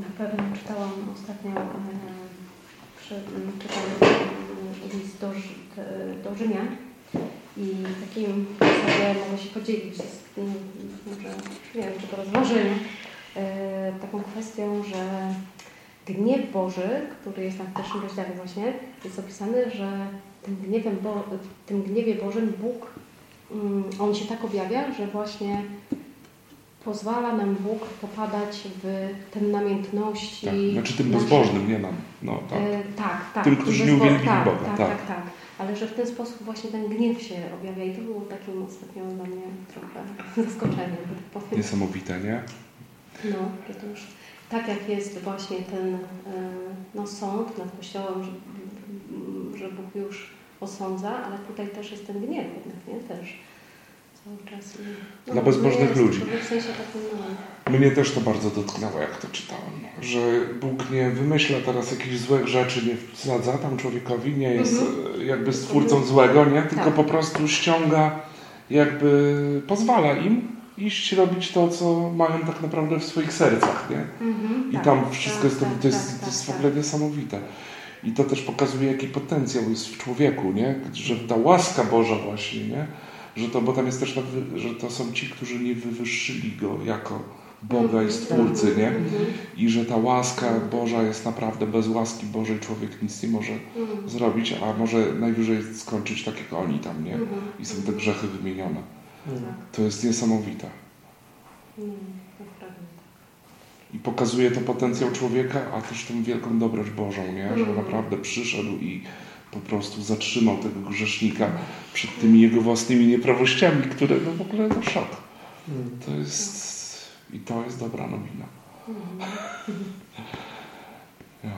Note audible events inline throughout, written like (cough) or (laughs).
Na pewno czytałam ostatnio, e, przy, czytałam list do, do Rzymian i takim sobie mogę się podzielić z tym, może, nie wiem, czy to rozważenie, e, taką kwestią, że gniew Boży, który jest tam w pierwszym rozdziale właśnie, jest opisany, że tym, gniewem Bo, tym gniewie Bożym Bóg, mm, on się tak objawia, że właśnie pozwala nam Bóg popadać w ten namiętności. Tak, znaczy tym bezbożnym, nie nam. No, tak. E, tak, tak. Tym, którzy nie uwielbili tak, Boga. Tak, tak, tak, tak. Ale że w ten sposób właśnie ten gniew się objawia i to było takim ostatnio dla mnie trochę (laughs) zaskoczeniem. Niesamowite, nie? No, że to już tak jak jest właśnie ten e, no, sąd nad Kościołem, że, że Bóg już osądza, ale tutaj też jest ten gniew jednak, nie? Też cały czas. No, Dla bezbożnych ludzi. W sensie takim, no. Mnie też to bardzo dotknęło, jak to czytałem. Że Bóg nie wymyśla teraz jakichś złych rzeczy, nie wsadza tam człowiekowi, nie jest mhm. jakby stwórcą złego, nie? Tylko tak. po prostu ściąga, jakby pozwala im iść robić to, co mają tak naprawdę w swoich sercach, nie? Mhm, I tak, tam wszystko tak, jest, to, to jest, to jest w ogóle niesamowite. I to też pokazuje, jaki potencjał jest w człowieku, nie? Że ta łaska Boża właśnie, nie? Że to, bo tam jest też, że to są ci, którzy nie wywyższyli Go jako Boga i Stwórcy, nie? I że ta łaska Boża jest naprawdę, bez łaski Bożej człowiek nic nie może zrobić, a może najwyżej skończyć tak jak oni tam, nie? I są te grzechy wymienione. To jest niesamowite. I pokazuje to potencjał człowieka, a też tą wielką dobroć Bożą, nie? Że naprawdę przyszedł i po prostu zatrzymał tego grzesznika przed tymi jego własnymi nieprawościami, które no w ogóle no szok. To jest i to jest dobra nowina. (laughs) ja.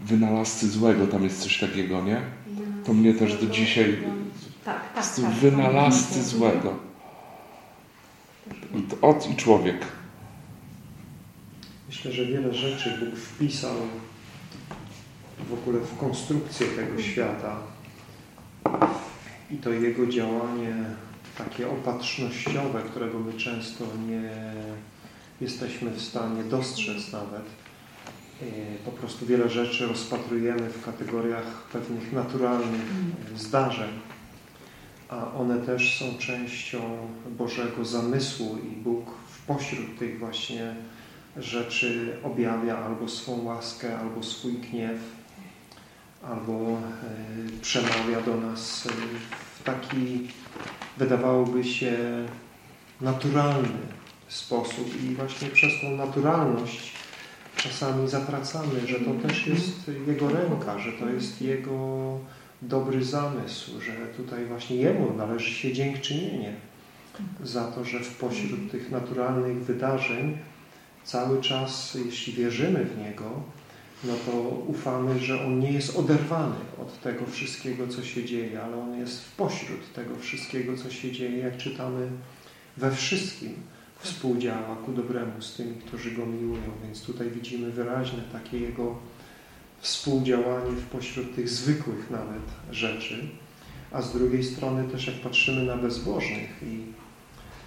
Wynalazcy złego, tam jest coś takiego, nie? To mnie też do dzisiaj tak, tak, tak, wynalazcy złego. Od i człowiek. Myślę, że wiele rzeczy Bóg wpisał w ogóle w konstrukcję tego świata i to Jego działanie takie opatrznościowe, którego my często nie jesteśmy w stanie dostrzec nawet. E, po prostu wiele rzeczy rozpatrujemy w kategoriach pewnych naturalnych zdarzeń, a one też są częścią Bożego zamysłu i Bóg w pośród tych właśnie rzeczy objawia albo swą łaskę, albo swój gniew, albo e, przemawia do nas w taki wydawałoby się naturalny sposób. I właśnie przez tą naturalność czasami zatracamy, że to też jest Jego ręka, że to jest Jego dobry zamysł, że tutaj właśnie Jemu należy się dziękczynienie za to, że w pośród tych naturalnych wydarzeń cały czas, jeśli wierzymy w Niego, no to ufamy, że On nie jest oderwany od tego wszystkiego, co się dzieje, ale On jest w pośród tego wszystkiego, co się dzieje, jak czytamy we wszystkim współdziała ku dobremu z tymi, którzy Go miłują. Więc tutaj widzimy wyraźne takie Jego współdziałanie w pośród tych zwykłych nawet rzeczy, a z drugiej strony też jak patrzymy na bezbożnych i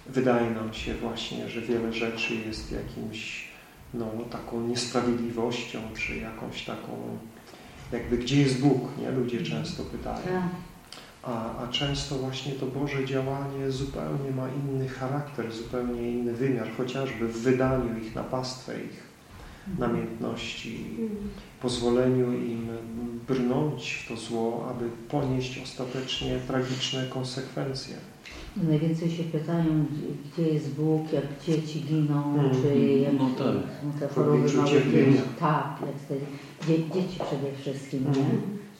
wydaje nam się właśnie, że wiele rzeczy jest jakimś no, taką niesprawiedliwością, czy jakąś taką, jakby gdzie jest Bóg, nie? Ludzie często pytają. Tak. A, a często właśnie to Boże działanie zupełnie ma inny charakter, zupełnie inny wymiar, chociażby w wydaniu ich na pastwę ich mhm. namiętności, mhm. pozwoleniu im brnąć w to zło, aby ponieść ostatecznie tragiczne konsekwencje. Najwięcej się pytają, gdzie jest Bóg, jak dzieci giną, mm. czy jemu no, tak. te choroby małe dzieci. Tak, jak te dzie, dzieci przede wszystkim, mm. nie?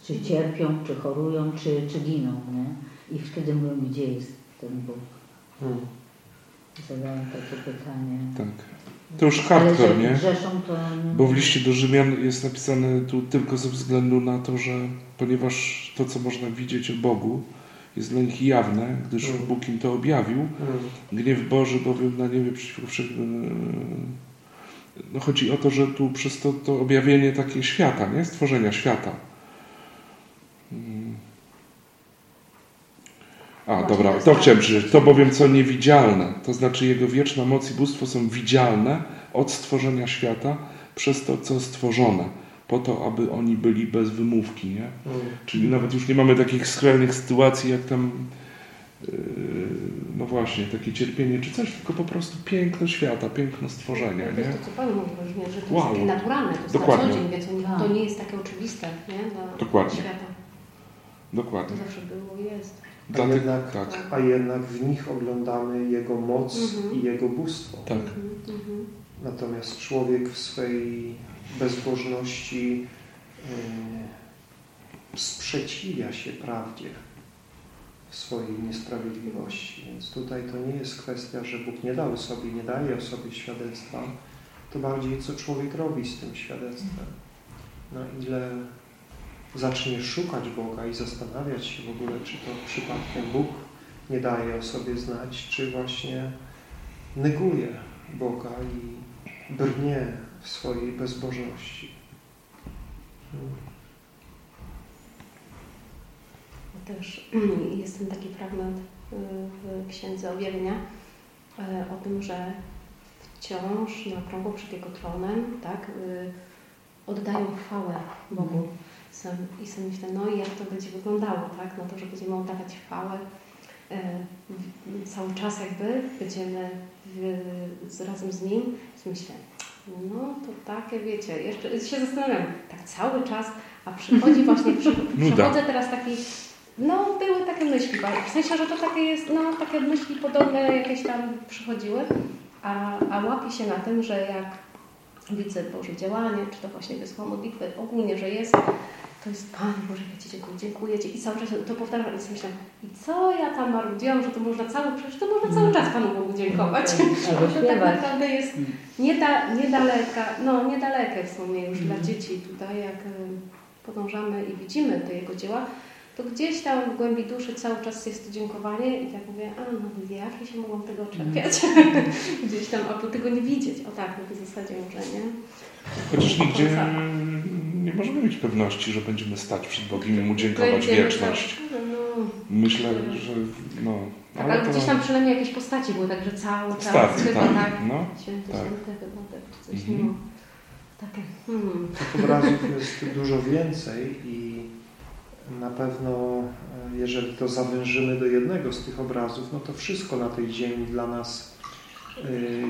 Czy cierpią, czy chorują, czy, czy giną, nie? I wtedy mówią, gdzie jest ten Bóg. Mm. Zadają takie pytanie. Tak. To już hardcore, nie? Grzeszą, to... Bo w liście do Rzymian jest napisane tu tylko ze względu na to, że ponieważ to, co można widzieć o Bogu, jest dla nich jawne, gdyż mm. Bóg im to objawił. Mm. Gniew Boży bowiem na niebie przeciwko wszelkim... No chodzi o to, że tu przez to, to objawienie takie świata, nie? Stworzenia świata. A, dobra, to chciałem przeczytać. To bowiem co niewidzialne, to znaczy Jego wieczna moc i bóstwo są widzialne, od stworzenia świata przez to, co stworzone, po to, aby oni byli bez wymówki, nie? Mm. Czyli nawet już nie mamy takich skrajnych sytuacji, jak tam yy, no właśnie, takie cierpienie czy coś, tylko po prostu piękno świata, piękno stworzenia, To nie? to, co Pan mówi, że, że to Wow. jest takie naturalne, to jest Dokładnie. na co dzień, więc to Tak. nie jest takie oczywiste nie? dla Dokładnie. świata. Dokładnie. To zawsze było i jest. A Dlatego, jednak, tak, a jednak w nich oglądamy Jego moc Mhm. i Jego bóstwo. tak. Mhm, mhm. Natomiast człowiek w swej bezbożności yy, sprzeciwia się prawdzie w swojej niesprawiedliwości. Więc tutaj to nie jest kwestia, że Bóg nie dał sobie, nie daje o sobie świadectwa, to bardziej co człowiek robi z tym świadectwem. Na ile zacznie szukać Boga i zastanawiać się w ogóle, czy to przypadkiem Bóg nie daje o sobie znać, czy właśnie neguje Boga i brnie w swojej bezbożności. Bo Też (clears throat) jest ten taki fragment y, w Księdze Objawienia y, o tym, że wciąż na progu przed Jego tronem tak, y, oddają chwałę Bogu. Sam, I sam myślę, no i jak to będzie wyglądało, tak? No to, że będziemy oddawać chwałę cały czas jakby, będziemy w, razem z Nim. Myślę, no to takie, wiecie, jeszcze się zastanawiam, tak cały czas, a przychodzi właśnie, przy, (laughs) przychodzę teraz taki, no były takie myśli, w sensie, że to takie jest, no takie myśli podobne jakieś tam przychodziły, a, a łapię się na tym, że jak widzę Boże działanie, czy to właśnie wysła modlitwy, ogólnie, że jest, to jest Pan Boże, ja Ci dziękuję, dziękuję Ci i cały czas to powtarzam i sobie myślę, i co ja tam marudziłam, że to można cały, przecież to można cały czas Panu Bogu dziękować. (laughs) Albo To tak naprawdę jest nieda, niedaleka, no niedalekie w sumie już dla dzieci tutaj, jak y, podążamy i widzimy te jego dzieła, to gdzieś tam w głębi duszy cały czas jest to dziękowanie i tak mówię, a no jak ja się mogłam tego czepiać? (laughs) gdzieś tam, albo tego nie widzieć. O tak, na tej zasadzie może, nie? Chociaż nigdzie nie możemy mieć pewności, że będziemy stać przed Bogiem i Mu dziękować Będziemy wieczność. tak, No, Myślę, że no... tak, ale gdzieś tam przynajmniej jakieś postaci były, także cały czas Starcy, chyba tak. tak. No, Święty, tak. święty chyba tak, czy coś, Mhm. no. Takie, hmm. Tych obrazów jest dużo więcej i na pewno, e, jeżeli to zawężymy do jednego z tych obrazów, no to wszystko na tej ziemi dla nas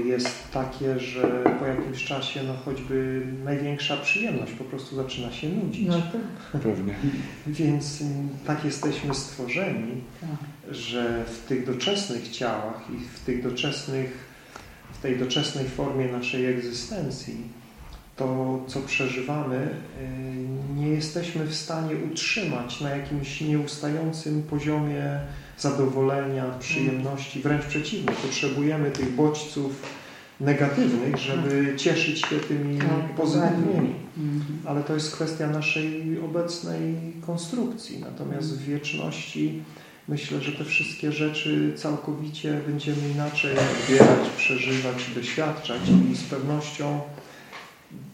jest takie, że po jakimś czasie, no choćby największa przyjemność po prostu zaczyna się nudzić. No tak, pewnie. Więc mm, tak jesteśmy stworzeni, tak. że w tych doczesnych ciałach i w tych doczesnych, w tej doczesnej formie naszej egzystencji, to co przeżywamy, y, nie jesteśmy w stanie utrzymać na jakimś nieustającym poziomie zadowolenia, przyjemności. Wręcz przeciwnie, potrzebujemy tych bodźców negatywnych, żeby cieszyć się tymi Tak, pozytywnymi. Mhm. Ale to jest kwestia naszej obecnej konstrukcji. Natomiast w wieczności myślę, że te wszystkie rzeczy całkowicie będziemy inaczej odbierać, przeżywać doświadczać. I z pewnością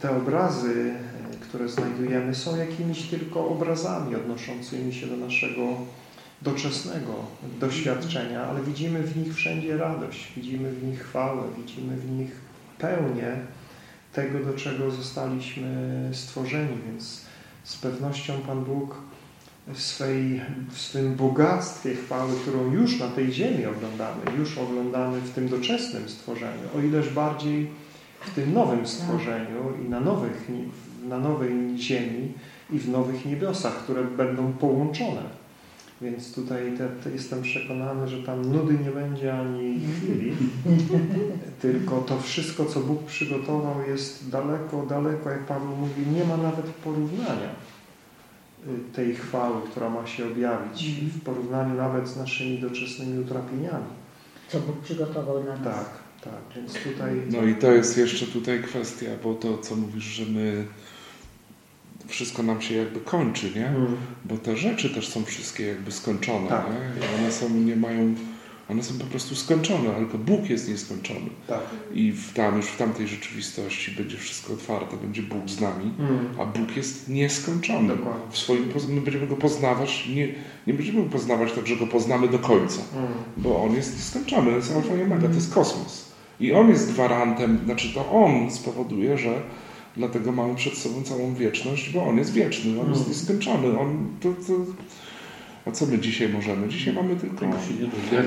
te obrazy, e, które znajdujemy, są jakimiś tylko obrazami odnoszącymi się do naszego doczesnego doświadczenia, ale widzimy w nich wszędzie radość, widzimy w nich chwałę, widzimy w nich pełnię tego, do czego zostaliśmy stworzeni, więc z pewnością Pan Bóg w, swej, w swym bogactwie chwały, którą już na tej ziemi oglądamy, już oglądamy w tym doczesnym stworzeniu, o ileż bardziej w tym nowym stworzeniu i na, nowych, na nowej ziemi i w nowych niebiosach, które będą połączone. Więc tutaj te, te jestem przekonany, że tam nudy nie będzie ani chwili, (laughs) tylko to wszystko, co Bóg przygotował jest daleko, daleko, jak Paweł mówi, nie ma nawet porównania y, tej chwały, która ma się objawić w porównaniu nawet z naszymi doczesnymi utrapieniami. Co Bóg przygotował dla nas. Tak, tak, więc tutaj... No i to jest jeszcze tutaj kwestia, bo to, co mówisz, że my wszystko nam się jakby kończy, nie? Mm. Bo te rzeczy też są wszystkie jakby skończone, Tak. nie? I one są, nie mają, one są po prostu skończone, ale to Bóg jest nieskończony. Tak. I w tam, już w tamtej rzeczywistości będzie wszystko otwarte, będzie Bóg z nami, Mm. a Bóg jest nieskończony. Dokładnie. W swoim, my będziemy Go poznawać, nie, nie będziemy Go poznawać tak, że Go poznamy do końca, Mm. bo On jest nieskończony, to jest alfa i omega, to jest kosmos. I On jest gwarantem, znaczy to On spowoduje, że dlatego mamy przed sobą całą wieczność, bo On jest wieczny, On jest Mm. nieskończony. On, to, to, a co my dzisiaj możemy? Dzisiaj mamy tylko...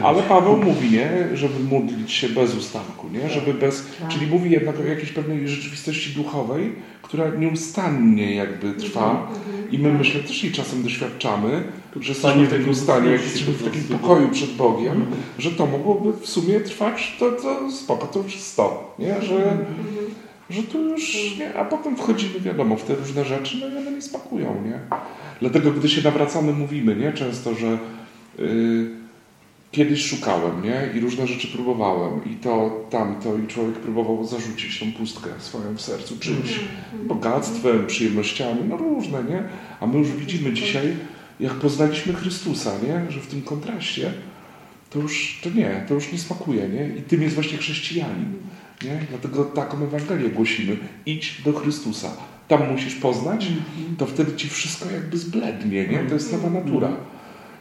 Ale Paweł mówi, nie, żeby modlić się bez ustanku, nie? Żeby bez, Tak. czyli mówi jednak o jakiejś pewnej rzeczywistości duchowej, która nieustannie jakby trwa i my myślę też jej czasem doświadczamy, że jesteśmy w takim stanie, jak jesteśmy w takim pokoju przed Bogiem, że to mogłoby w sumie trwać, to, to spoko, to już jest to, nie? Że, że to już, nie? A potem wchodzimy, wiadomo, w te różne rzeczy, no i one nie smakują, nie? Dlatego, gdy się nawracamy, mówimy, nie? Często, że y, kiedyś szukałem, nie? I różne rzeczy próbowałem. I to, tamto. I człowiek próbował zarzucić tą pustkę swoją w sercu czymś. Bogactwem, przyjemnościami, no różne, nie? A my już widzimy dzisiaj, jak poznaliśmy Chrystusa, nie? Że w tym kontraście to już, to nie, to już nie smakuje, nie? I tym jest właśnie chrześcijanin, nie? Dlatego taką Ewangelię głosimy. Idź do Chrystusa. Tam musisz poznać, to wtedy ci wszystko jakby zblednie, nie? To jest nowa natura.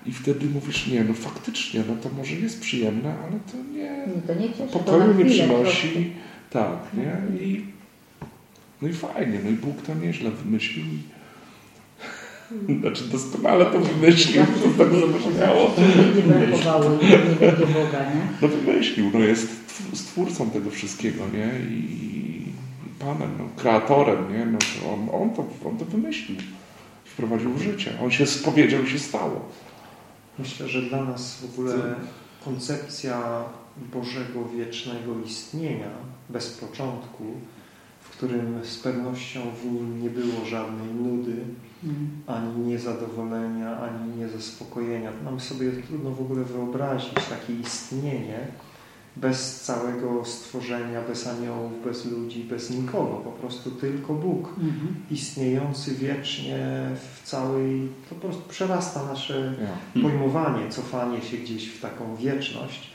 I wtedy mówisz, nie, no faktycznie, no to może jest przyjemne, ale to nie, Nie, to nie cieszy, pokoju nie przynosi. Tak, nie? I, no i fajnie, no i Bóg to nieźle wymyślił. (laughs) Znaczy doskonale to wymyślił, to tak zabrzmiało. Nie brakowało nie będzie Boga, nie? No wymyślił, no jest stwórcą tego wszystkiego, nie? I, i Panem, no, kreatorem, nie? No, on, on, to, on to wymyślił. Wprowadził w życie. On się spowiedział i się stało. Myślę, że dla nas w ogóle koncepcja Bożego wiecznego istnienia bez początku, w którym z pewnością w nim nie było żadnej nudy, Mm. ani niezadowolenia, ani niezaspokojenia. Nam sobie trudno w ogóle wyobrazić takie istnienie bez całego stworzenia, bez aniołów, bez ludzi, bez nikogo. Po prostu tylko Bóg Mhm. istniejący wiecznie w całej... To po prostu przerasta nasze Ja. pojmowanie, cofanie się gdzieś w taką wieczność.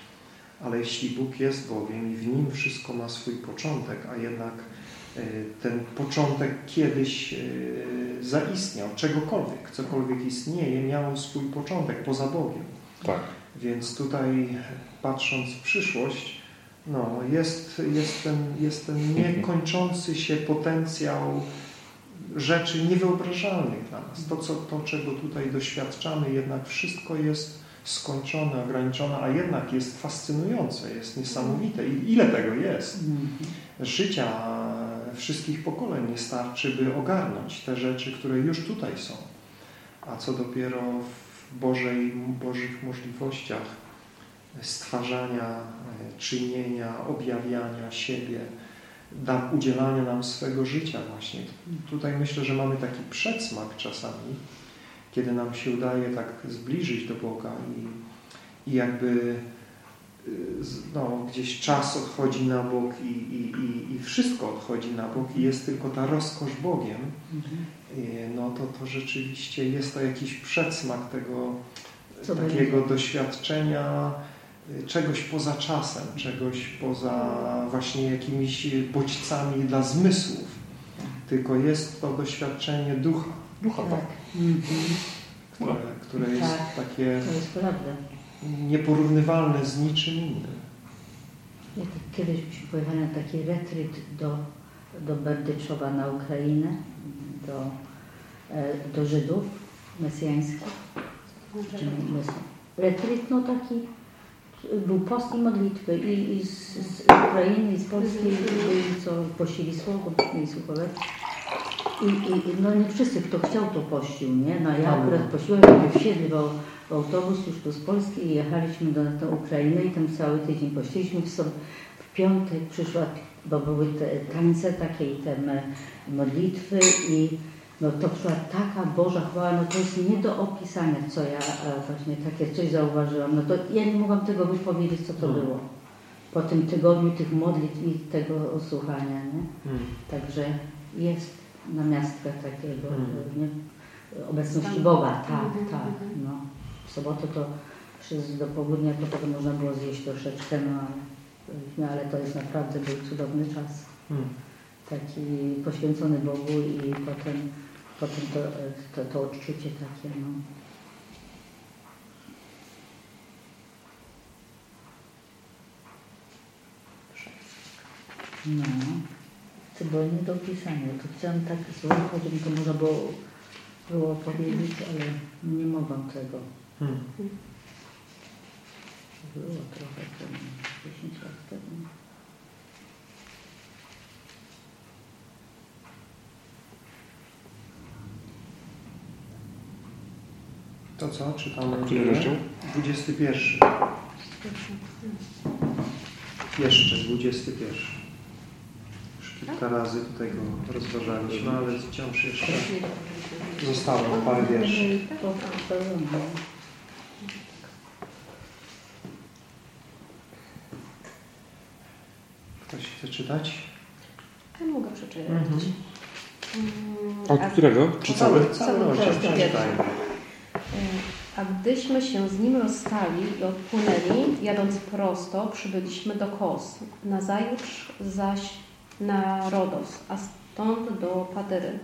Ale jeśli Bóg jest Bogiem i w Nim wszystko ma swój początek, a jednak y, ten początek kiedyś y, zaistniał, czegokolwiek, cokolwiek istnieje, miało swój początek poza Bogiem. Tak. Więc tutaj patrząc w przyszłość, no, jest, jest, ten, jest ten niekończący się potencjał rzeczy niewyobrażalnych dla nas. To, co, to, czego tutaj doświadczamy, jednak wszystko jest skończone, ograniczone, a jednak jest fascynujące, jest niesamowite. I ile tego jest? Życia wszystkich pokoleń nie starczy, by ogarnąć te rzeczy, które już tutaj są. A co dopiero w Bożej, Bożych możliwościach stwarzania, e, czynienia, objawiania siebie, da, udzielania nam swego życia właśnie. Tutaj myślę, że mamy taki przedsmak czasami, kiedy nam się udaje tak zbliżyć do Boga i, i jakby z- no, gdzieś czas odchodzi na bok i, i, i wszystko odchodzi na bok i jest tylko ta rozkosz Bogiem, Mhm. Y, no to, to rzeczywiście jest to jakiś przedsmak tego Co takiego będzie? doświadczenia y, czegoś poza czasem, czegoś poza właśnie jakimiś bodźcami dla zmysłów. Tylko jest to doświadczenie ducha, ducha tak, Mhm. które, które jest Tak. takie To jest nieporównywalne z niczym innym. Ja tak kiedyś pojechali na taki retreat do, do Berdyczowa na Ukrainę, do, e, do Żydów mesjańskich. Retreat, no taki, był post i modlitwy i, i z, z Ukrainy, i z Polski, byli co posili słowo, mieli słuchować. I, i, i no nie wszyscy, kto chciał, to pościł, nie? No ja akurat pościłem, jak wsiedli w autobus już tu z Polski i jechaliśmy do, do Ukrainy i tam cały tydzień pościliśmy. W, sob- w piątek przyszła, bo były te tańce takie i te modlitwy i no to przyszła taka Boża chwała, no to jest nie do opisania, co ja właśnie takie coś zauważyłam. No to ja nie mogłam tego wypowiedzieć, co to Mhm. było. Po tym tygodniu tych modlitw i tego słuchania, nie? Także jest namiastka takiego Mhm. nie? obecności. Boga, tak, Mhm, tak. No. W sobotę to przez do południa to potem można było zjeść troszeczkę, no ale, no, ale to jest naprawdę był cudowny czas. Hmm. Taki poświęcony Bogu i potem, potem to, to, to odczucie takie, no. No, to było nie do opisania. To chciałam tak słowo, żeby to można było, było powiedzieć, ale nie mogłam tego. Hmm. Było trochę temu, 10 lat temu. To co? Czytamy. Który rozdział? 21. Jeszcze 21. Już kilka razy tutaj go rozważaliśmy, ale wciąż jeszcze zostało parę wierszy. Powtórzone. Ktoś chce czytać? Ja mogę przeczytać. Mhm. Mm, Od a- którego? Czy cały? Cały rozdział cały przeczytajmy. A gdyśmy się z nim rozstali i odpłynęli, jadąc prosto, przybyliśmy do Kos, nazajutrz zaś na Rodos, a stąd do Padery.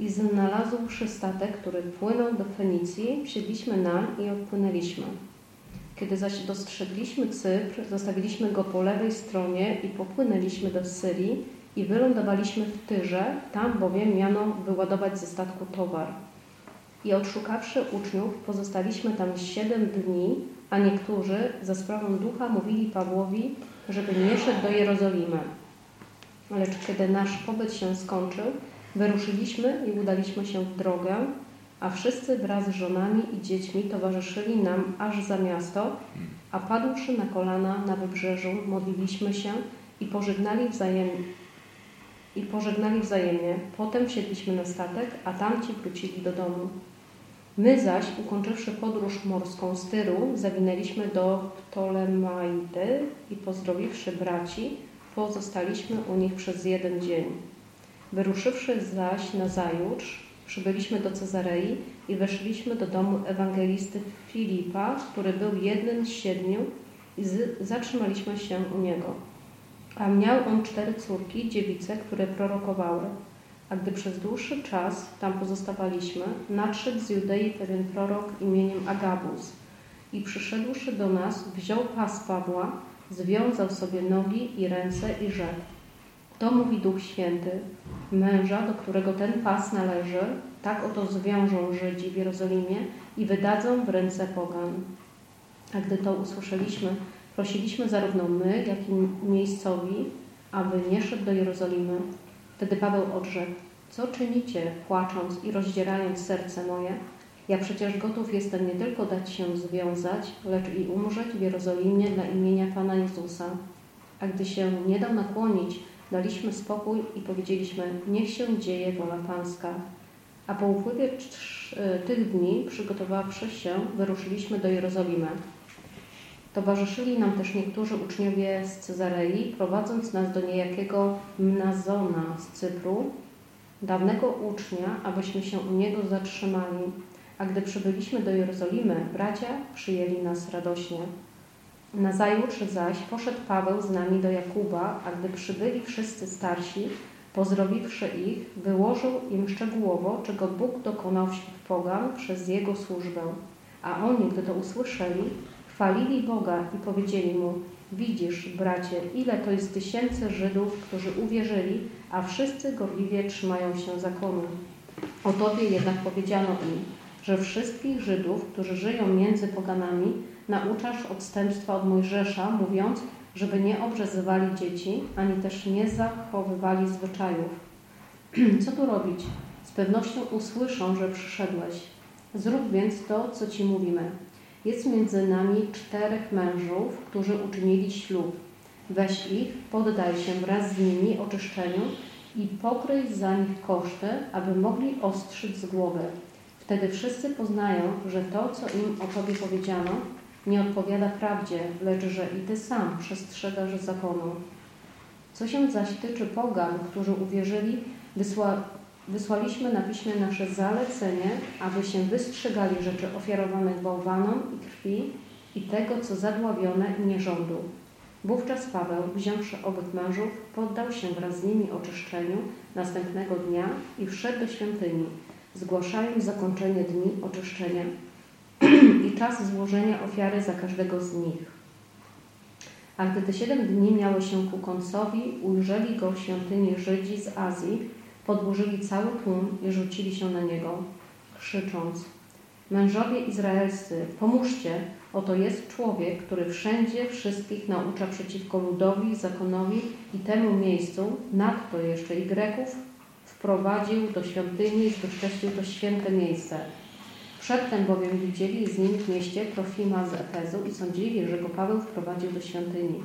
I znalazłszy statek, który płynął do Fenicji, wsiedliśmy nań i odpłynęliśmy. Kiedy zaś dostrzegliśmy Cypr, zostawiliśmy go po lewej stronie i popłynęliśmy do Syrii i wylądowaliśmy w Tyrze, tam bowiem miano wyładować ze statku towar. I odszukawszy uczniów, pozostaliśmy tam siedem dni, a niektórzy za sprawą ducha mówili Pawłowi, żeby nie szedł do Jerozolimy. Lecz kiedy nasz pobyt się skończył, wyruszyliśmy i udaliśmy się w drogę, a wszyscy wraz z żonami i dziećmi towarzyszyli nam aż za miasto, a padłszy na kolana na wybrzeżu, modliliśmy się i pożegnali wzajemnie. I pożegnali wzajemnie. Potem wsiedliśmy na statek, a tamci wrócili do domu. My zaś, ukończywszy podróż morską z Tyru, zawinęliśmy do Ptolemaidy i pozdrowiwszy braci, pozostaliśmy u nich przez jeden dzień. Wyruszywszy zaś na zajutrz, przybyliśmy do Cezarei i weszliśmy do domu ewangelisty Filipa, który był jednym z siedmiu i zatrzymaliśmy się u niego. A miał on cztery córki, dziewice, które prorokowały. A gdy przez dłuższy czas tam pozostawaliśmy, nadszedł z Judei pewien prorok imieniem Agabus i przyszedłszy do nas, wziął pas Pawła, związał sobie nogi i ręce i rzekł. To mówi Duch Święty, męża, do którego ten pas należy, tak oto zwiążą Żydzi w Jerozolimie i wydadzą w ręce pogan. A gdy to usłyszeliśmy, prosiliśmy zarówno my, jak i miejscowi, aby nie szedł do Jerozolimy. Wtedy Paweł odrzekł, co czynicie, płacząc i rozdzierając serce moje? Ja przecież gotów jestem nie tylko dać się związać, lecz i umrzeć w Jerozolimie dla imienia Pana Jezusa. A gdy się nie dał nakłonić, daliśmy spokój i powiedzieliśmy, niech się dzieje wola Pańska. A po upływie tych dni, przygotowawszy się, wyruszyliśmy do Jerozolimy. Towarzyszyli nam też niektórzy uczniowie z Cezarei, prowadząc nas do niejakiego Mnazona z Cypru, dawnego ucznia, abyśmy się u niego zatrzymali. A gdy przybyliśmy do Jerozolimy, bracia przyjęli nas radośnie. Nazajutrz zaś poszedł Paweł z nami do Jakuba, a gdy przybyli wszyscy starsi, pozdrowiwszy ich, wyłożył im szczegółowo, czego Bóg dokonał wśród pogan przez jego służbę. A oni, gdy to usłyszeli, chwalili Boga i powiedzieli mu, widzisz, bracie, ile to jest tysięcy Żydów, którzy uwierzyli, a wszyscy gorliwie trzymają się zakonu. O Tobie jednak powiedziano im, że wszystkich Żydów, którzy żyją między poganami, nauczasz odstępstwa od Mojżesza, mówiąc, żeby nie obrzezywali dzieci, ani też nie zachowywali zwyczajów. (clears throat) Co tu robić? Z pewnością usłyszą, że przyszedłeś. Zrób więc to, co Ci mówimy. Jest między nami czterech mężów, którzy uczynili ślub. Weź ich, poddaj się wraz z nimi oczyszczeniu i pokryj za nich koszty, aby mogli ostrzyć z głowy. Wtedy wszyscy poznają, że to, co im o Tobie powiedziano, nie odpowiada prawdzie, lecz że i Ty sam przestrzegasz zakonu. Co się zaś tyczy pogan, którzy uwierzyli, wysła, wysłaliśmy na piśmie nasze zalecenie, aby się wystrzegali rzeczy ofiarowanych bałwanom i krwi i tego, co zadławione i nierządu. Wówczas Paweł, wziąwszy owych mężów, poddał się wraz z nimi oczyszczeniu następnego dnia i wszedł do świątyni, zgłaszając zakończenie dni oczyszczenia (clears throat) i czas złożenia ofiary za każdego z nich. A gdy te siedem dni miało się ku końcowi, ujrzeli go w świątyni Żydzi z Azji, podłożyli cały tłum i rzucili się na niego, krzycząc Mężowie izraelscy, pomóżcie, oto jest człowiek, który wszędzie wszystkich naucza przeciwko ludowi, zakonowi i temu miejscu, nadto jeszcze i Greków, wprowadził do świątyni i zbezcześcił to święte miejsce. Przedtem bowiem widzieli z nim w mieście Trofima z Efezu i sądzili, że go Paweł wprowadził do świątyni.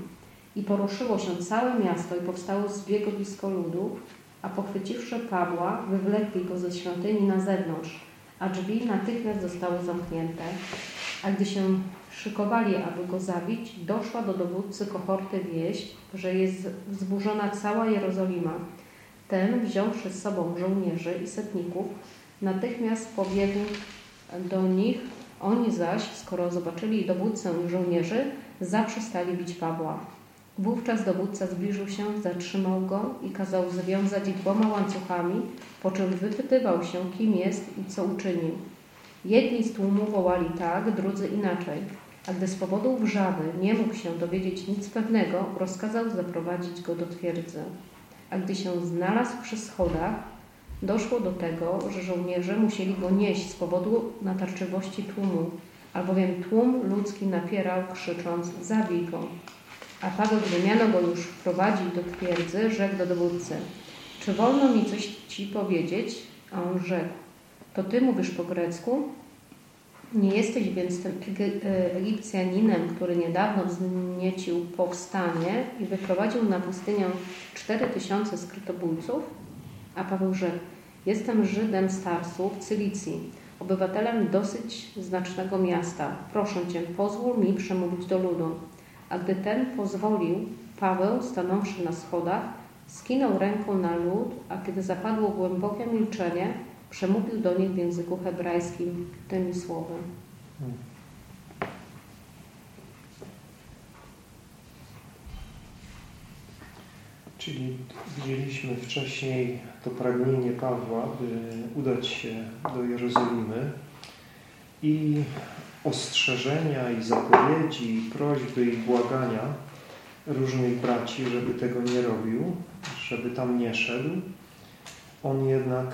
I poruszyło się całe miasto i powstało zbiegowisko ludu, a pochwyciwszy Pawła, wywlekli go ze świątyni na zewnątrz, a drzwi natychmiast zostały zamknięte. A gdy się szykowali, aby go zabić, doszła do dowódcy kohorty wieść, że jest wzburzona cała Jerozolima. Ten, wziąwszy z sobą żołnierzy i setników, natychmiast pobiegł do nich. Oni zaś, skoro zobaczyli dowódcę i żołnierzy, zaprzestali bić Pawła. Wówczas dowódca zbliżył się, zatrzymał go i kazał związać dwoma łańcuchami, po czym wypytywał się, kim jest i co uczynił. Jedni z tłumu wołali tak, drudzy inaczej, a gdy z powodu wrzawy nie mógł się dowiedzieć nic pewnego, rozkazał zaprowadzić go do twierdzy. A gdy się znalazł przy schodach, doszło do tego, że żołnierze musieli go nieść z powodu natarczywości tłumu, albowiem tłum ludzki napierał, krzycząc, zabij go. A Paweł, gdy miano go już wprowadzić do twierdzy, rzekł do dowódcy, czy wolno mi coś ci powiedzieć? A on rzekł, to ty mówisz po grecku? Nie jesteś więc tym Egipcjaninem, który niedawno wzniecił powstanie i wyprowadził na pustynię cztery tysiące skrytobójców? A Paweł rzekł, jestem Żydem z Tarsu w Cylicji, obywatelem dosyć znacznego miasta. Proszę Cię, pozwól mi przemówić do ludu. A gdy ten pozwolił, Paweł, stanąwszy na schodach, skinął ręką na lud, a kiedy zapadło głębokie milczenie, przemówił do nich w języku hebrajskim tymi słowy. Czyli widzieliśmy wcześniej to pragnienie Pawła, by udać się do Jerozolimy i ostrzeżenia i zapowiedzi, i prośby i błagania różnych braci, żeby tego nie robił, żeby tam nie szedł. On jednak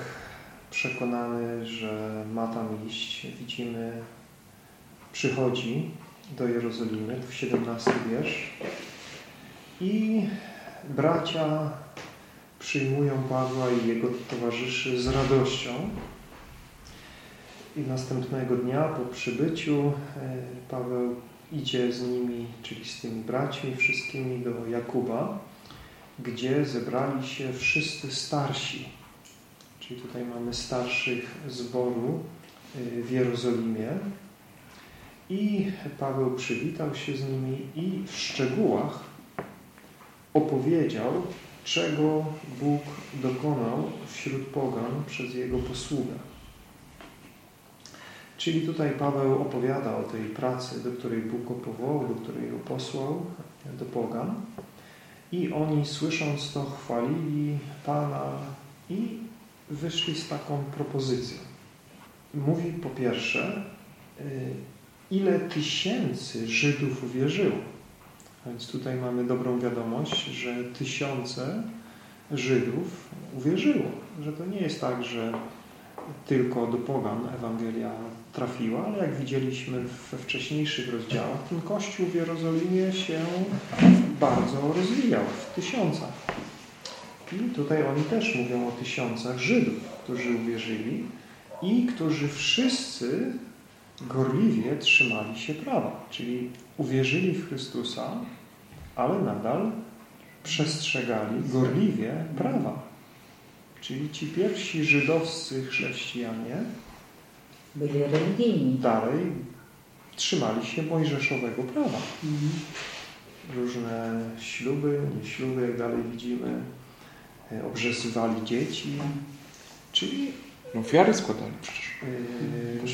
przekonany, że ma tam iść, widzimy, przychodzi do Jerozolimy, w 17 wiersz i bracia przyjmują Pawła i jego towarzyszy z radością. I następnego dnia po przybyciu e, Paweł idzie z nimi, czyli z tymi braćmi wszystkimi do Jakuba, gdzie zebrali się wszyscy starsi. Czyli tutaj mamy starszych zboru e, w Jerozolimie. I Paweł przywitał się z nimi i w szczegółach opowiedział, czego Bóg dokonał wśród pogan przez jego posługę. Czyli tutaj Paweł opowiada o tej pracy, do której Bóg go powołał, do której go posłał, do pogan. I oni słysząc to chwalili Pana i wyszli z taką propozycją. Mówi po pierwsze, y, ile tysięcy Żydów uwierzyło. Więc tutaj mamy dobrą wiadomość, że tysiące Żydów uwierzyło. Że to nie jest tak, że tylko do pogan Ewangelia trafiła, ale jak widzieliśmy we wcześniejszych rozdziałach, ten Kościół w Jerozolimie się bardzo rozwijał, w tysiącach. I tutaj oni też mówią o tysiącach Żydów, którzy uwierzyli i którzy wszyscy gorliwie trzymali się prawa, czyli uwierzyli w Chrystusa, ale nadal przestrzegali gorliwie prawa. Czyli ci pierwsi żydowscy chrześcijanie byli religijni. Dalej trzymali się mojżeszowego prawa. Mhm. Różne śluby, nie śluby, jak dalej widzimy, e, obrzezywali dzieci. Czyli Ofiary składali przecież.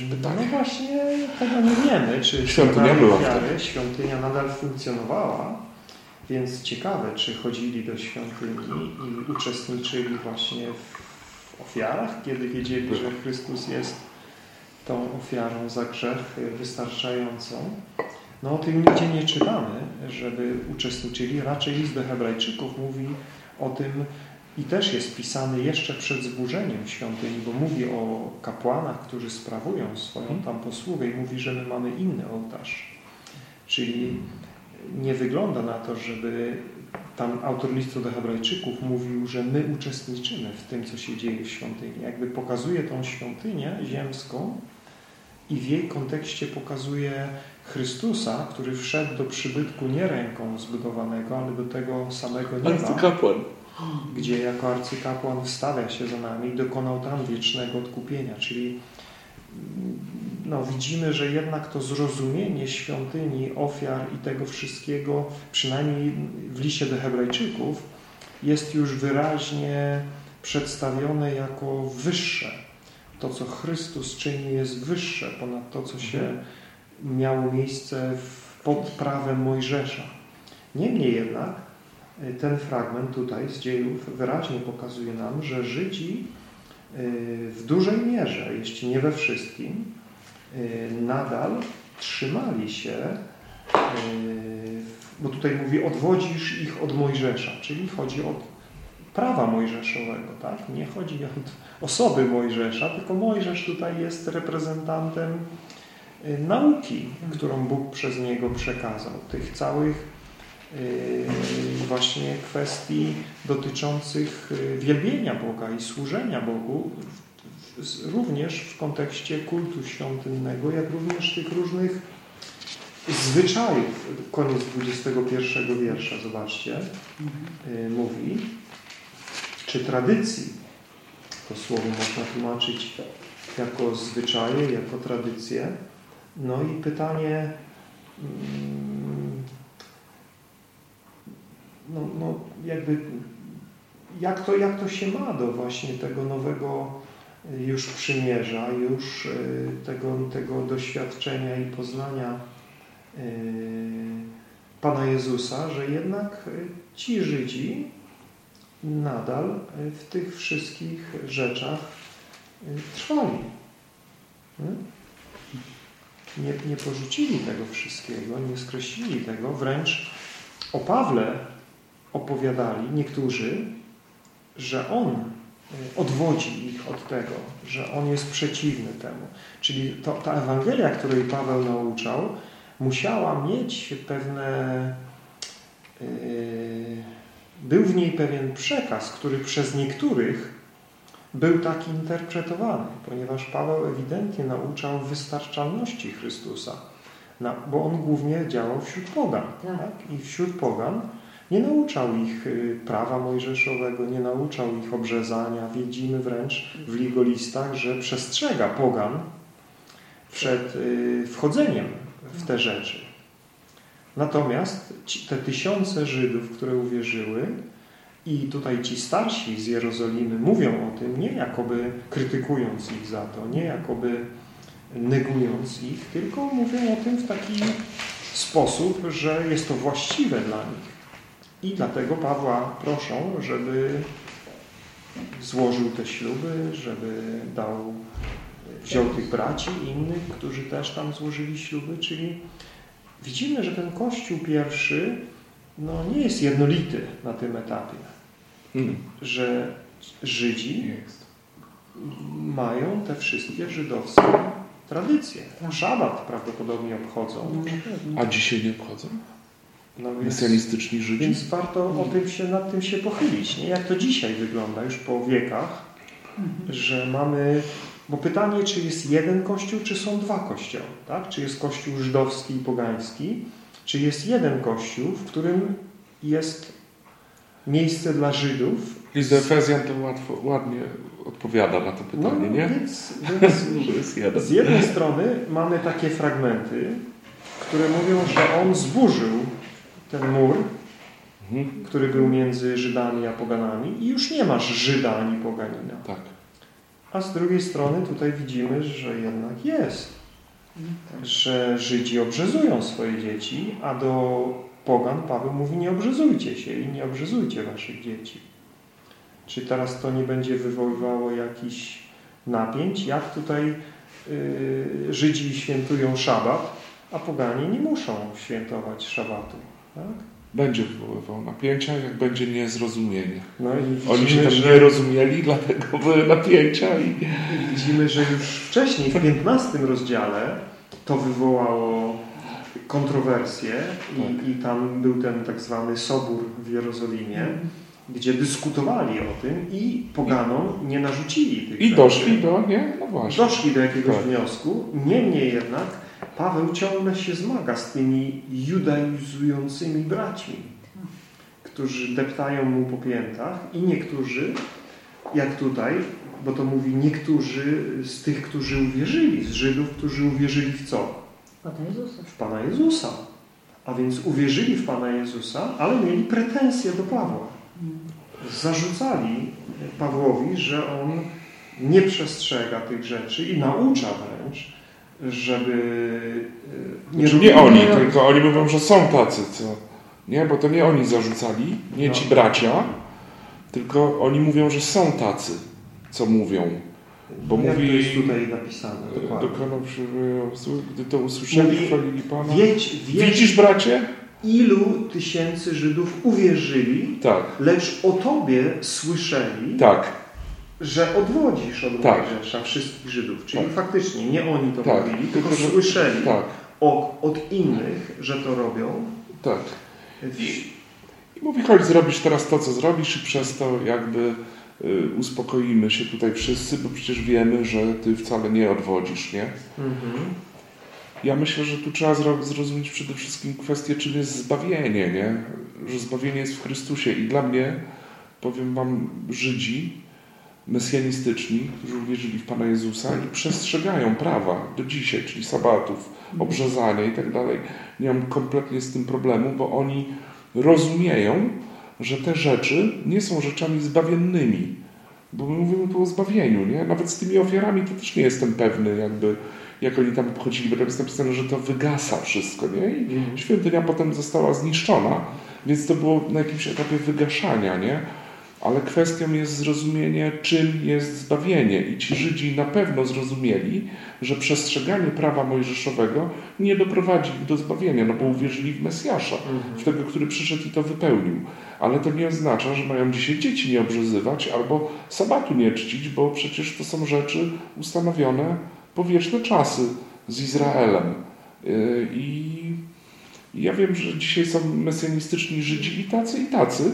Yy, no właśnie tego nie wiemy, czy świątynia była ofiary, świątynia nadal funkcjonowała, więc ciekawe, czy chodzili do świątyni i uczestniczyli właśnie w ofiarach, kiedy wiedzieli, że Chrystus jest tą ofiarą za grzech wystarczającą. No o tym nigdzie nie czytamy, żeby uczestniczyli. Raczej list do hebrajczyków mówi o tym i też jest pisany jeszcze przed zburzeniem świątyni, bo mówi o kapłanach, którzy sprawują swoją tam posługę i mówi, że my mamy inny ołtarz. Czyli nie wygląda na to, żeby tam autor listu do hebrajczyków mówił, że my uczestniczymy w tym, co się dzieje w świątyni. Jakby pokazuje tą świątynię ziemską i w jej kontekście pokazuje Chrystusa, który wszedł do przybytku nie ręką zbudowanego, ale do tego samego nieba. Arcykapłan. Gdzie jako arcykapłan wstawia się za nami i dokonał tam wiecznego odkupienia. Czyli no, widzimy, że jednak to zrozumienie świątyni, ofiar i tego wszystkiego, przynajmniej w liście do hebrajczyków, jest już wyraźnie przedstawione jako wyższe. To, co Chrystus czyni, jest wyższe ponad to, co się miało miejsce pod prawem Mojżesza. Niemniej jednak y, ten fragment tutaj z dziejów wyraźnie pokazuje nam, że Żydzi w dużej mierze, jeśli nie we wszystkim, y, nadal trzymali się, bo tutaj mówi odwodzisz ich od Mojżesza, czyli chodzi o prawa mojżeszowego, tak? Nie chodzi o osoby Mojżesza, tylko Mojżesz tutaj jest reprezentantem Y, nauki, którą Bóg przez niego przekazał. Tych całych y, właśnie kwestii dotyczących y, wielbienia Boga i służenia Bogu, również w kontekście kultu świątynnego, jak również tych różnych zwyczajów. Koniec 21 wiersza, zobaczcie, mówi, czy tradycji. To słowo można tłumaczyć jako zwyczaje, jako tradycje. No i pytanie, mm, no, no jakby, jak to, jak to się ma do właśnie tego nowego już przymierza, już y, tego, tego doświadczenia i poznania y, Pana Jezusa, że jednak ci Żydzi nadal w tych wszystkich rzeczach trwali. Hmm? nie, nie porzucili tego wszystkiego, nie skreślili tego, wręcz o Pawle opowiadali niektórzy, że on e, odwodzi ich od tego, że on jest przeciwny temu. Czyli to, ta Ewangelia, której Paweł nauczał, musiała mieć pewne... Yy, był w niej pewien przekaz, który przez niektórych był tak interpretowany, ponieważ Paweł ewidentnie nauczał wystarczalności Chrystusa, bo on głównie działał wśród pogan. Tak. tak? I wśród pogan nie nauczał ich y, prawa mojżeszowego, nie nauczał ich obrzezania. Widzimy wręcz w ligolistach, że przestrzega pogan przed y, wchodzeniem w te rzeczy. Natomiast te tysiące Żydów, które uwierzyły, i tutaj ci starsi z Jerozolimy mówią o tym nie jakoby krytykując ich za to, nie jakoby negując ich, tylko mówią o tym w taki sposób, że jest to właściwe dla nich. I dlatego Pawła proszą, żeby złożył te śluby, żeby dał, wziął tych braci i innych, którzy też tam złożyli śluby, czyli widzimy, że ten Kościół pierwszy no, nie jest jednolity na tym etapie. Hmm. Że Żydzi mają te wszystkie żydowskie tradycje. Szabat prawdopodobnie obchodzą. A dzisiaj nie obchodzą? No Mesjanistyczni Żydzi? Więc warto o tym się, nad tym się pochylić. Nie? Jak to dzisiaj wygląda już po wiekach, mhm. że mamy... Bo pytanie, czy jest jeden kościół, czy są dwa kościoły. Tak? Czy jest kościół żydowski i pogański, czy jest jeden kościół, w którym jest miejsce dla Żydów. List Efezjan to łatwo, ładnie odpowiada na to pytanie, no, nie? Więc, (laughs) więc z jednej strony mamy takie fragmenty, które mówią, że on zburzył ten mur, mhm. który był między Żydami a poganami i już nie masz Żyda ani poganina. Tak. A z drugiej strony tutaj widzimy, że jednak jest. Że Żydzi obrzezują swoje dzieci, a do pogan Paweł mówi nie obrzezujcie się i nie obrzezujcie waszych dzieci. Czy teraz to nie będzie wywoływało jakichś napięć? Jak tutaj yy, Żydzi świętują szabat, a poganie nie muszą świętować szabatu. Tak? Będzie wywoływał napięcia, jak będzie niezrozumienie. No i Oni się widzimy, tam że- nie rozumieli, (laughs) dlatego były napięcia i widzimy, że już wcześniej, w 15 rozdziale, to wywołało kontrowersje i, i tam był ten tak zwany sobór w Jerozolimie, gdzie dyskutowali o tym i poganom nie narzucili tych I rzeczy. doszli do, nie? No właśnie. Doszli do jakiegoś Tak. wniosku. Niemniej jednak Paweł ciągle się zmaga z tymi judaizującymi braćmi, którzy deptają mu po piętach i niektórzy, jak tutaj, bo to mówi niektórzy z tych, którzy uwierzyli, z Żydów, którzy uwierzyli w co? Pana Jezusa. W Pana Jezusa. A więc uwierzyli w Pana Jezusa, ale mieli pretensje do Pawła. Zarzucali Pawłowi, że on nie przestrzega tych rzeczy i naucza wręcz, żeby e, Znaczy nie robili- oni, tylko oni mówią, że są tacy, co... Nie, bo to nie oni zarzucali, nie ci No. bracia, tylko oni mówią, że są tacy, co mówią. Bo Jak mówi... to jest tutaj napisane dokładnie. Dokonał gdy to usłyszeli, Mówi, chwalili Pana. Wiedź, wiedź, Widzisz, bracie? ilu tysięcy Żydów uwierzyli, Tak, lecz o Tobie słyszeli, tak, że odwodzisz od Tak. Wszystkich Żydów. Czyli Tak. faktycznie nie oni to Tak. mówili, tylko Tylko, że- słyszeli tak, o, od innych, że to robią. tak. I, I mówi, chodź, zrobisz teraz to, co zrobisz i przez to jakby y, uspokoimy się tutaj wszyscy, bo przecież wiemy, że Ty wcale nie odwodzisz, nie? Mhm. Ja myślę, że tu trzeba zro- zrozumieć przede wszystkim kwestię, czym jest zbawienie, nie? Że zbawienie jest w Chrystusie i dla mnie, powiem Wam, Żydzi mesjanistyczni, którzy uwierzyli w Pana Jezusa i przestrzegają prawa do dzisiaj, czyli sabatów, obrzezania i tak dalej. Nie mam kompletnie z tym problemu, bo oni rozumieją, że te rzeczy nie są rzeczami zbawiennymi. Bo my mówimy tu o zbawieniu, nie? Nawet z tymi ofiarami to też nie jestem pewny, jakby, jak oni tam obchodzili, bo tam jest napisane, że to wygasa wszystko, nie? I Mhm. świątynia potem została zniszczona, więc to było na jakimś etapie wygaszania, nie? Ale kwestią jest zrozumienie, czym jest zbawienie. I ci Żydzi na pewno zrozumieli, że przestrzeganie prawa mojżeszowego nie doprowadzi ich do zbawienia, no bo uwierzyli w Mesjasza, Mhm. w tego, który przyszedł i to wypełnił. Ale to nie oznacza, że mają dzisiaj dzieci nie obrzezywać albo sabatu nie czcić, bo przecież to są rzeczy ustanowione po wieczne czasy z Izraelem. I i ja wiem, że dzisiaj są mesjanistyczni Żydzi i tacy, i tacy.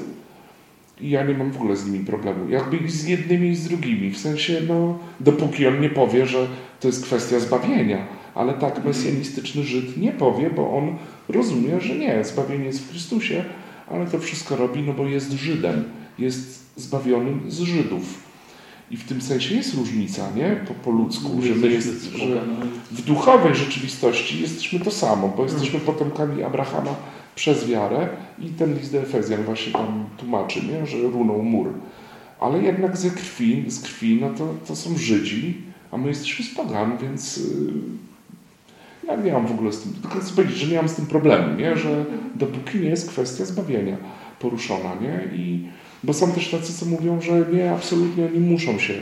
I ja nie mam w ogóle z nimi problemu. Jakby i z jednymi, i z drugimi. W sensie, no, dopóki on nie powie, że to jest kwestia zbawienia. Ale tak mesjanistyczny Żyd nie powie, bo on rozumie, że nie, zbawienie jest w Chrystusie, ale to wszystko robi, no bo jest Żydem. Jest zbawionym z Żydów. I w tym sensie jest różnica, nie? Po, po ludzku, że my jest, że w duchowej rzeczywistości jesteśmy to samo, bo jesteśmy potomkami Abrahama przez wiarę i ten list do Efezjan właśnie tam tłumaczy, nie? że runął mur. Ale jednak ze krwi, z krwi, no to, to są Żydzi, a my jesteśmy z więc yy, ja nie mam w ogóle z tym, tylko chcę powiedzieć, że nie mam z tym problemu, nie? że dopóki nie jest kwestia zbawienia poruszona, nie? I, bo są też tacy, co mówią, że nie, absolutnie oni muszą się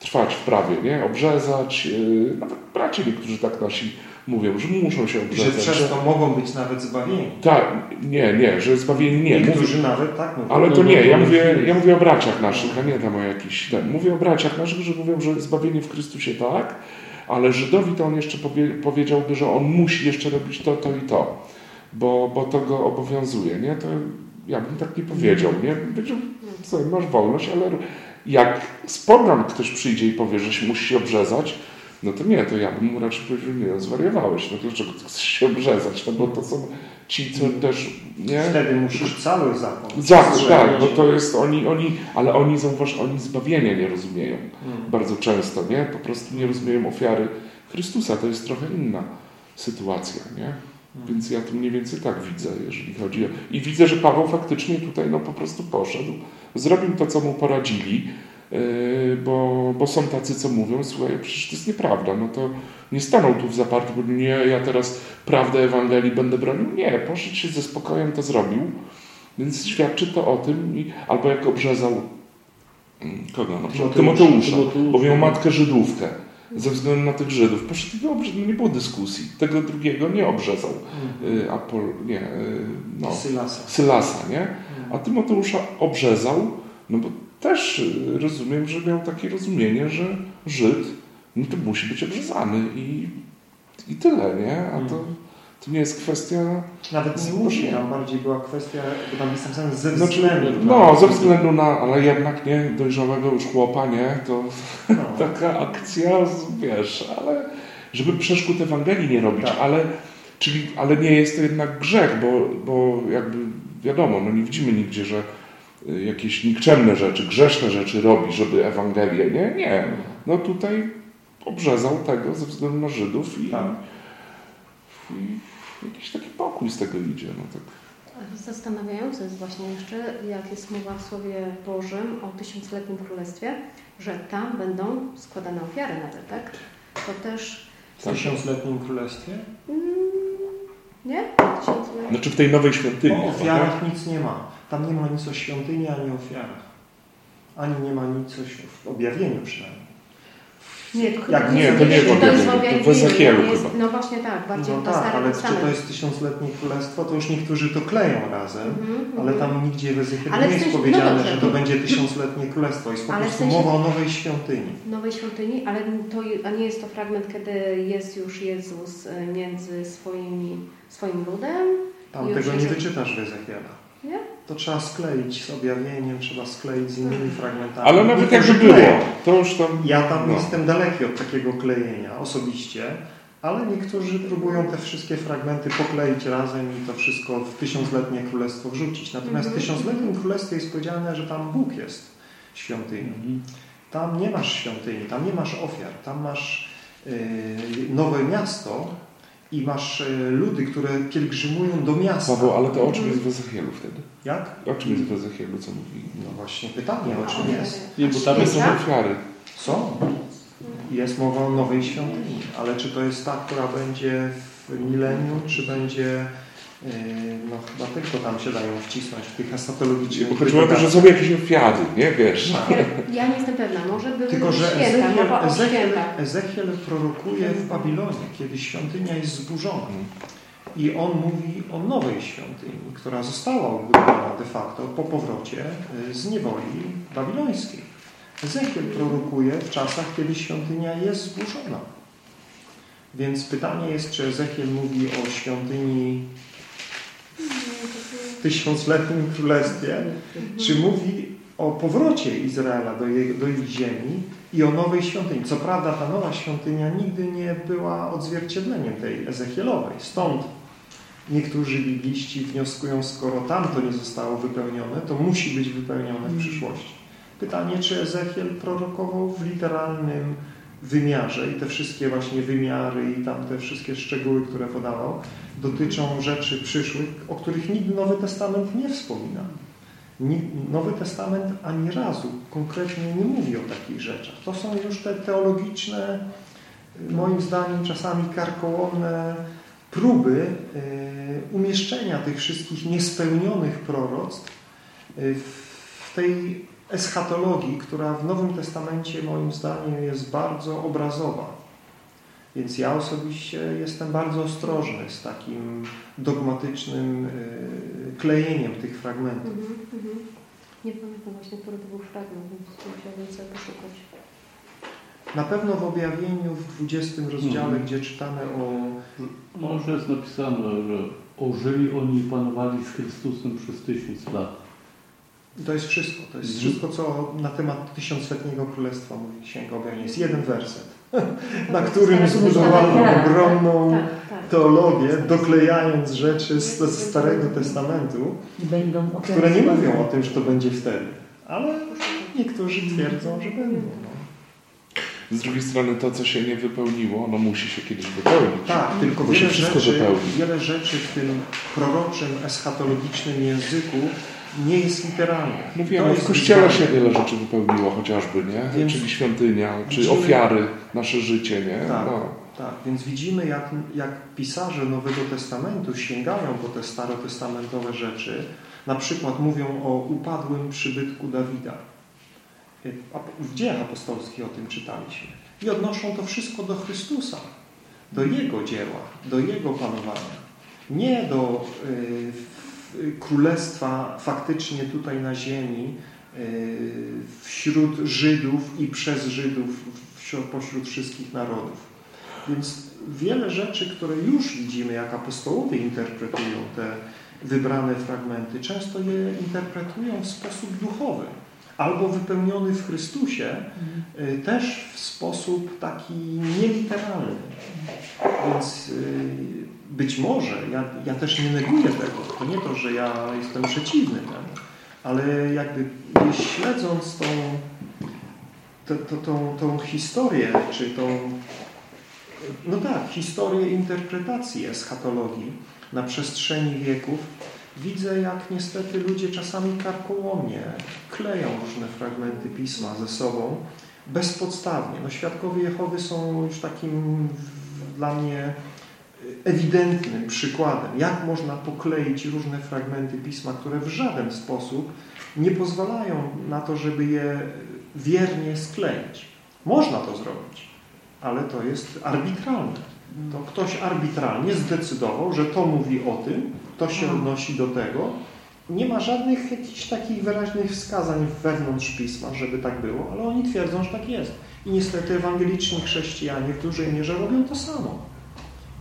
trwać w prawie, nie? Obrzezać, yy, nawet bracia niektórzy tak nasi mówią, że muszą się Że obrzezać. przez to mogą być nawet zbawieni. Tak, nie, nie, że zbawienie nie. Mówię, Niektórzy nawet tak mówią. ale to nie, ja mówię, ja mówię o braciach naszych, a nie tam o jakiś ten. Mówię o braciach naszych, że mówią, że zbawienie w Chrystusie tak, ale Żydowi to on jeszcze powie, powiedziałby, że on musi jeszcze robić to, to i to, bo, bo to go obowiązuje, nie? To ja bym tak nie powiedział, nie? Powiedział, co, masz wolność, ale jak z pogan ktoś przyjdzie i powie, że się musi obrzezać, no to nie, to ja bym mu raczej powiedział, nie, zwariowałeś, no dlaczego chcesz się obrzezać, no bo to są ci, co też, nie? Wtedy musisz cały zakon. Zawsze, przestrzegać. tak, bo to jest oni, oni, ale oni zauważ, oni zbawienia nie rozumieją Mm. bardzo często, nie? Po prostu nie rozumieją ofiary Chrystusa, to jest trochę inna sytuacja, nie? Więc ja to mniej więcej tak widzę, jeżeli chodzi o... I widzę, że Paweł faktycznie tutaj no po prostu poszedł, zrobił to, co mu poradzili, bo, bo są tacy, co mówią, słuchaj, przecież to jest nieprawda, no to nie stanął tu w zaparciu, bo nie, ja teraz prawdę Ewangelii będę bronił. Nie, poszedł się ze spokojem, to zrobił. Więc świadczy to o tym, i, albo jak obrzezał mm, kogo? No, Tymoteusza. Tymoteusza, Tymoteusza. bo miał matkę Żydówkę. ze względu na tych Żydów. Poszedł i obrzezał, no nie było dyskusji. Tego drugiego nie obrzezał. Y, Apol, nie, y, no, Sylasa. Sylasa, nie? A Tymoteusza obrzezał, no bo też rozumiem, że miał takie rozumienie, że Żyd no to musi być obrzezany i, i tyle, nie? A to, to nie jest kwestia... Nawet nie musi, tam bardziej była kwestia, bo tam jest napisane ze Znaczy, względu no, ze względu na, ale jednak nie, dojrzałego już chłopa, nie? To No. (laughs) taka akcja, wiesz, ale żeby przeszkód Ewangelii nie robić, Tak. ale, czyli, ale nie jest to jednak grzech, bo, bo jakby wiadomo, no nie widzimy nigdzie, że jakieś nikczemne rzeczy, grzeszne rzeczy robi, żeby Ewangelię, nie? Nie. No tutaj obrzezał tego ze względu na Żydów i, Tak. i jakiś taki pokój z tego idzie. No tak. Zastanawiające jest właśnie jeszcze, jak jest mowa w Słowie Bożym o tysiącletnim królestwie, że tam będą składane ofiary nawet, tak? To też... W tysiącletnim królestwie? Mm, nie? Tysiącletnie. Znaczy w tej nowej świątyni. O ofiarach nic nie ma. Tam nie ma nic o świątyni, ani o ofiarach. Ani nie ma nic o objawieniu przynajmniej. Nie, to chyba nie, to nie to jest w Ezechielu, chyba. No właśnie tak, bardziej No tak, ale czy to jest tysiącletnie królestwo, to już niektórzy to kleją razem, Mhm, ale mhm. tam nigdzie w Ezechielu nie jest no powiedziane, dobrze, że to będzie tysiącletnie królestwo. Jest po Ale w prostu sensie- mowa o nowej świątyni. Nowej świątyni, ale to, a nie jest to fragment, kiedy jest już Jezus e, między swoimi, swoim ludem? Tam tego nie wyczytasz w Ezechiela. Nie? To trzeba skleić z objawieniem, trzeba skleić z innymi fragmentami. Ale nawet jakby było, kleją. to już tam... Ja tam no. jestem daleki od takiego klejenia osobiście, ale niektórzy próbują te wszystkie fragmenty pokleić razem i to wszystko w tysiącletnie królestwo wrzucić. Natomiast w Mhm. tysiącletnim królestwie jest powiedziane, że tam Bóg jest świątynią. Tam nie masz świątyni, tam nie masz ofiar, tam masz yy, nowe miasto i masz yy, ludy, które pielgrzymują do miasta. Paweł, ale to o czym jest w Ezechielu wtedy? Jak? O czym jest w Ezechielu, co mówi? No właśnie pytanie, o czym jest? Nie, bo tam są ofiary. Są. Jest mowa o nowej świątyni, ale czy to jest ta, która będzie w milenium, czy będzie, no chyba tylko tam się dają wcisnąć w tych eschatologicznych Bo chodziło o to, że są jakieś ofiary, nie wiesz? Ja, ja nie jestem pewna, może były Tylko, że święta, Ezechiel, mowa o Ezechiel. Ezechiel prorokuje w Babilonie, kiedy świątynia jest zburzona. I on mówi o nowej świątyni, która została odbudowana de facto po powrocie y, z niewoli babilońskiej. Ezechiel prorokuje w czasach, kiedy świątynia jest zburzona. Więc pytanie jest, czy Ezechiel mówi o świątyni tysiącletnim królestwie, czy mówi o powrocie Izraela do, jego, do ich ziemi i o nowej świątyni. Co prawda ta nowa świątynia nigdy nie była odzwierciedleniem tej Ezechielowej. Stąd niektórzy bibliści wnioskują, skoro tamto nie zostało wypełnione, to musi być wypełnione w przyszłości. Pytanie, czy Ezechiel prorokował w literalnym wymiarze i te wszystkie właśnie wymiary i tam te wszystkie szczegóły, które podawał, dotyczą rzeczy przyszłych, o których nigdy Nowy Testament nie wspomina. Nowy Testament ani razu konkretnie nie mówi o takich rzeczach. To są już te teologiczne, moim zdaniem czasami karkołomne próby y, umieszczenia tych wszystkich niespełnionych proroctw y, w tej eschatologii, która w Nowym Testamencie moim zdaniem jest bardzo obrazowa. Więc ja osobiście jestem bardzo ostrożny z takim dogmatycznym y, klejeniem tych fragmentów. Mhm, mhm. Nie pamiętam właśnie, który to był fragment, więc musiałabym sobie poszukać. Na pewno w objawieniu w 20 rozdziale, Mhm. gdzie czytamy o Może jest napisane, że ożyli oni i panowali z Chrystusem przez tysiąc lat. To jest wszystko. To jest Mhm. wszystko, co na temat tysiącletniego królestwa mówi Księga Objawienia. Jest jeden werset, (laughs) na którym zbudowano Tak. ogromną Tak, tak. teologię, doklejając rzeczy z z Starego Testamentu, które nie mówią o tym, że to będzie wtedy. Ale niektórzy twierdzą, że będą. No. Z drugiej strony to, co się nie wypełniło, no musi się kiedyś wypełnić. Tak, tylko się wiele wszystko rzeczy, wypełni. wiele rzeczy w tym proroczym, eschatologicznym języku nie jest literalne. Mówiłem, no w kościele się wiele rzeczy wypełniło chociażby, nie? Więc Czyli świątynia, czy widzimy- ofiary, nasze życie, nie? Tak. No. Tak, więc widzimy, jak, jak pisarze Nowego Testamentu sięgają po te starotestamentowe rzeczy. Na przykład mówią o upadłym przybytku Dawida. W dziejach apostolskich o tym czytaliśmy. I odnoszą to wszystko do Chrystusa, do Jego dzieła, do Jego panowania. Nie do y, królestwa faktycznie tutaj na ziemi, y, wśród Żydów i przez Żydów pośród wszystkich narodów. Więc wiele rzeczy, które już widzimy, jak apostołowie interpretują te wybrane fragmenty, często je interpretują w sposób duchowy albo wypełniony w Chrystusie, y, też w sposób taki nieliteralny. Więc y, być może, ja, ja też nie neguję tego, to nie to, że ja jestem przeciwny temu, ale jakby śledząc tą, to, to, tą, tą historię, czy tą, no tak, historię interpretacji eschatologii na przestrzeni wieków, widzę, jak niestety ludzie czasami karkołomnie kleją różne fragmenty Pisma ze sobą bezpodstawnie. No, świadkowie Jehowy są już takim dla mnie ewidentnym przykładem, jak można pokleić różne fragmenty Pisma, które w żaden sposób nie pozwalają na to, żeby je wiernie skleić. Można to zrobić, ale to jest arbitralne. To ktoś arbitralnie zdecydował, że to mówi o tym, to się odnosi do tego. Nie ma żadnych jakichś takich wyraźnych wskazań wewnątrz Pisma, żeby tak było, ale oni twierdzą, że tak jest. I niestety ewangeliczni chrześcijanie w dużej mierze robią to samo.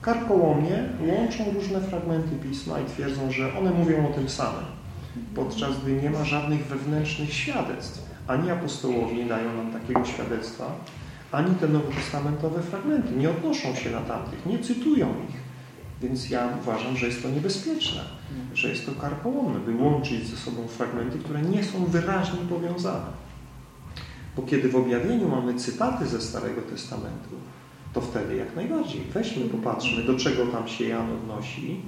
Karkołomnie łączą różne fragmenty Pisma i twierdzą, że one mówią o tym samym, podczas gdy nie ma żadnych wewnętrznych świadectw. Ani apostołowie nie dają nam takiego świadectwa, ani te nowotestamentowe fragmenty nie odnoszą się na tamtych, nie cytują ich. Więc ja uważam, że jest to niebezpieczne, że jest to karkołomne, by łączyć ze sobą fragmenty, które nie są wyraźnie powiązane. Bo kiedy w objawieniu mamy cytaty ze Starego Testamentu, to wtedy jak najbardziej. Weźmy, popatrzmy, do czego tam się Jan odnosi,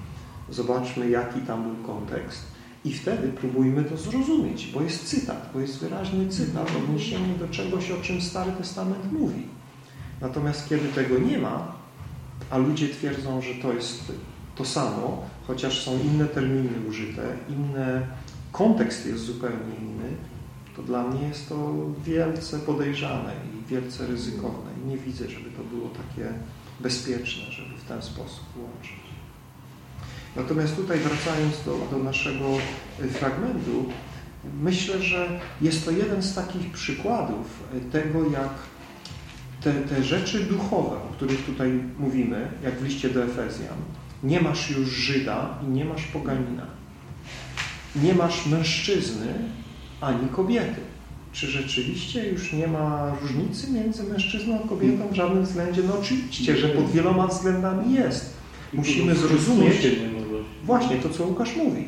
zobaczmy, jaki tam był kontekst i wtedy próbujmy to zrozumieć, bo jest cytat, bo jest wyraźny cytat, odniesienie do czegoś, o czym Stary Testament mówi. Natomiast kiedy tego nie ma, a ludzie twierdzą, że to jest to samo, chociaż są inne terminy użyte, inne, kontekst jest zupełnie inny, to dla mnie jest to wielce podejrzane wielce ryzykowne. I nie widzę, żeby to było takie bezpieczne, żeby w ten sposób łączyć. Natomiast tutaj wracając do, do naszego y, fragmentu, myślę, że jest to jeden z takich przykładów y, tego, jak te, te rzeczy duchowe, o których tutaj mówimy, jak w liście do Efezjan, nie masz już Żyda i nie masz poganina. Nie masz mężczyzny ani kobiety. Czy rzeczywiście już nie ma różnicy między mężczyzną a kobietą w żadnym względzie? No oczywiście, że pod wieloma względami jest. Musimy zrozumieć właśnie to, co Łukasz mówi.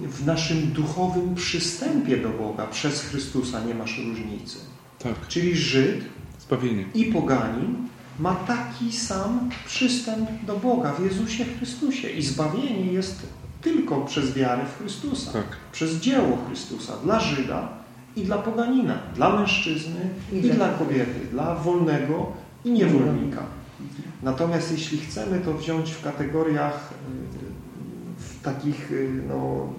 W naszym duchowym przystępie do Boga przez Chrystusa nie masz różnicy. Tak. Czyli Żyd Zbawienie. i poganin ma taki sam przystęp do Boga w Jezusie Chrystusie. I zbawienie jest tylko przez wiarę w Chrystusa. Tak. Przez dzieło Chrystusa. Dla Żyda i dla poganina. Dla mężczyzny i, i dla kobiety. Dla wolnego i niewolnika. Natomiast jeśli chcemy to wziąć w kategoriach y, w takich y, no,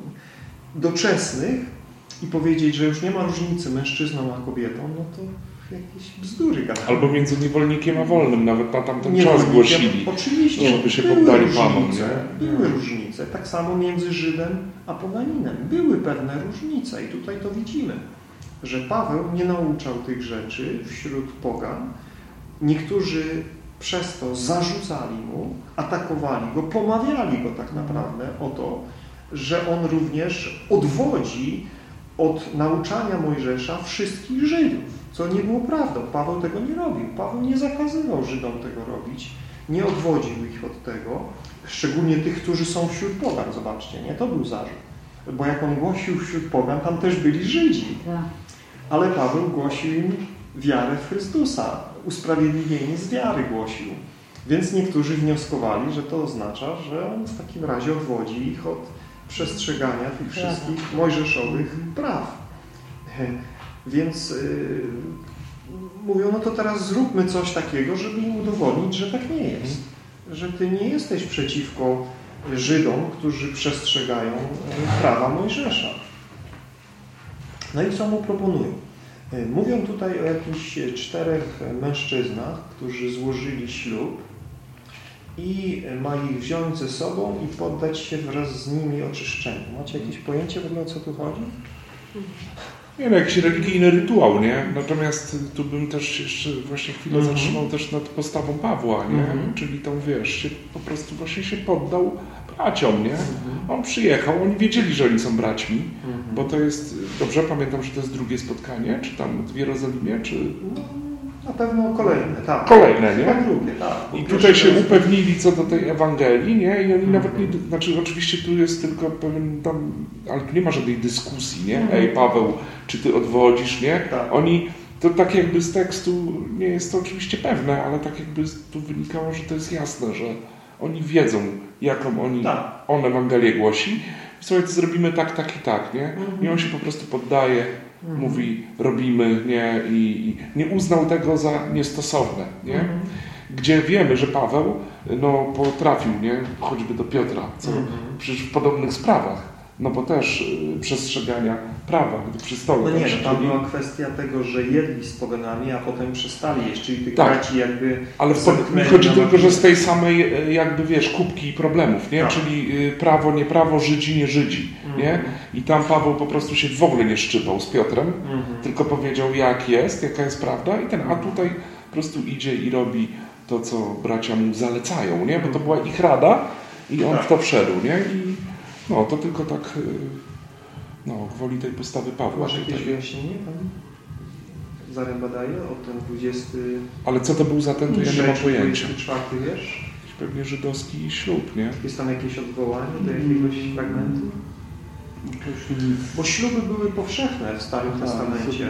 doczesnych i powiedzieć, że już nie ma różnicy mężczyzną a kobietą, no to jakieś bzdury gadają. Albo między niewolnikiem a wolnym, nawet na tamten czas głosili. Oczywiście, żeby się poddali Panom. Były różnice, tak samo między Żydem a poganinem. Były pewne różnice i tutaj to widzimy, że Paweł nie nauczał tych rzeczy wśród pogan. Niektórzy przez to zarzucali mu, atakowali go, pomawiali go tak naprawdę o to, że on również odwodzi od nauczania Mojżesza wszystkich Żydów co nie było prawdą. Paweł tego nie robił. Paweł nie zakazywał Żydom tego robić, nie odwodził ich od tego, szczególnie tych, którzy są wśród pogan. Zobaczcie, nie? To był zarzut. Bo jak on głosił wśród pogan, tam też byli Żydzi. Tak. Ale Paweł głosił im wiarę w Chrystusa. Usprawiedliwienie z wiary głosił. Więc niektórzy wnioskowali, że to oznacza, że on w takim razie odwodzi ich od przestrzegania tych wszystkich mojżeszowych praw. Więc yy, mówią, no to teraz zróbmy coś takiego, żeby im udowodnić, że tak nie jest. Że Ty nie jesteś przeciwko Żydom, którzy przestrzegają prawa Mojżesza. No i co mu proponują? Y, mówią tutaj o jakichś czterech mężczyznach, którzy złożyli ślub i ma ich wziąć ze sobą i poddać się wraz z nimi oczyszczeniu. Macie jakieś pojęcie w ogóle o co tu chodzi? Nie no, jakiś religijny rytuał, nie? Natomiast tu bym też jeszcze właśnie chwilę Mhm. zatrzymał też nad postawą Pawła, nie? Mhm. Czyli tą, wiesz, się, po prostu właśnie się poddał braciom, nie? Mhm. On przyjechał, oni wiedzieli, że oni są braćmi, Mhm. bo to jest, dobrze pamiętam, że to jest drugie spotkanie, czy tam w Jerozolimie, czy Na pewno kolejne, tak. kolejne, nie? Chyba drugie, tak. I tutaj się upewnili co do tej Ewangelii, nie? I oni Mhm. nawet nie, znaczy oczywiście tu jest tylko pewien tam, ale tu nie ma żadnej dyskusji, nie? Mhm. Ej Paweł, czy ty odwodzisz, nie? Tak. Oni, to tak jakby z tekstu, nie jest to oczywiście pewne, ale tak jakby tu wynikało, że to jest jasne, że oni wiedzą, jaką oni, Tak. on Ewangelię głosi. Słuchaj, to zrobimy tak, tak i tak, nie? Mhm. I on się po prostu poddaje, Mhm. mówi, robimy, nie? I, I nie uznał tego za niestosowne, nie? Mhm. gdzie wiemy, że Paweł no, potrafił, nie? choćby do Piotra, co Mhm. przecież w podobnych sprawach, no bo też y, przestrzegania prawa, gdy przy stole No nie, tam no, była kwestia tego, że jedli z poganami, a potem przestali jeść, czyli tych Tak. braci jakby Ale mi chodzi tylko, że z tej samej y, jakby wiesz, kubki problemów, nie? Tak. Czyli y, prawo, nie prawo, Żydzi, nie Żydzi, nie? Mhm. I tam Paweł po prostu się w ogóle nie szczypał z Piotrem, Mhm. tylko powiedział jak jest, jaka jest prawda i ten, a tutaj po prostu idzie i robi to, co bracia mu zalecają, nie? Bo to była ich rada i on Tak. w to wszedł, nie? I no, to tylko tak y, no, gwoli tej postawy Pawła. Masz jakieś Tutaj. wyjaśnienie Pan Zaręba daje o ten 20 Ale co to był za ten, to ja nie mam pojęcia. 24 wiersz? Jakiś Pewnie żydowski ślub, nie? Jest tam jakieś odwołanie do jakiegoś fragmentu? To się nic. Bo śluby były powszechne w Starym Tak, Testamencie.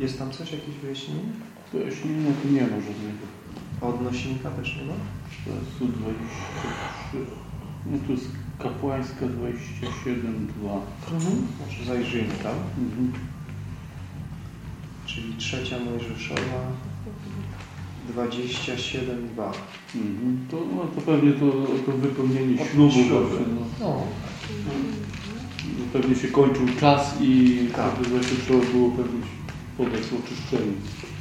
Jest tam coś, jakieś wyjaśnienie? Wyjaśnienia tu nie ma żadnego. A odnośnika też nie ma? To jest tu 23. No tu jest kapłańska 27.2. Może zajrzyjmy tam. Mhm. Czyli trzecia Mojżeszowa 27.2. Mhm. To, no, to pewnie to, to wypełnienie ślubu śluby. No. No. No, Pewnie się kończył czas i Tak. właśnie trzeba było pewnie podać oczyszczenie.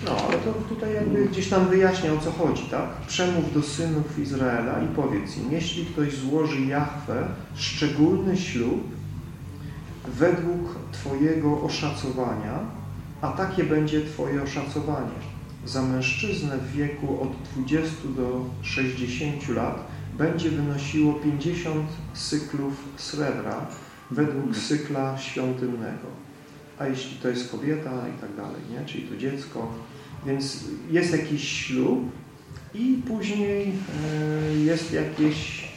No, ale to tutaj jakby gdzieś tam wyjaśnia o co chodzi, tak? Przemów do synów Izraela i powiedz im, jeśli ktoś złoży Jahwe szczególny ślub według Twojego oszacowania, a takie będzie Twoje oszacowanie. Za mężczyznę w wieku od 20 do 60 lat będzie wynosiło 50 cyklów srebra według cykla świątynnego. A jeśli to jest kobieta i tak dalej, nie? czyli to dziecko, więc jest jakiś ślub i później e, jest jakieś,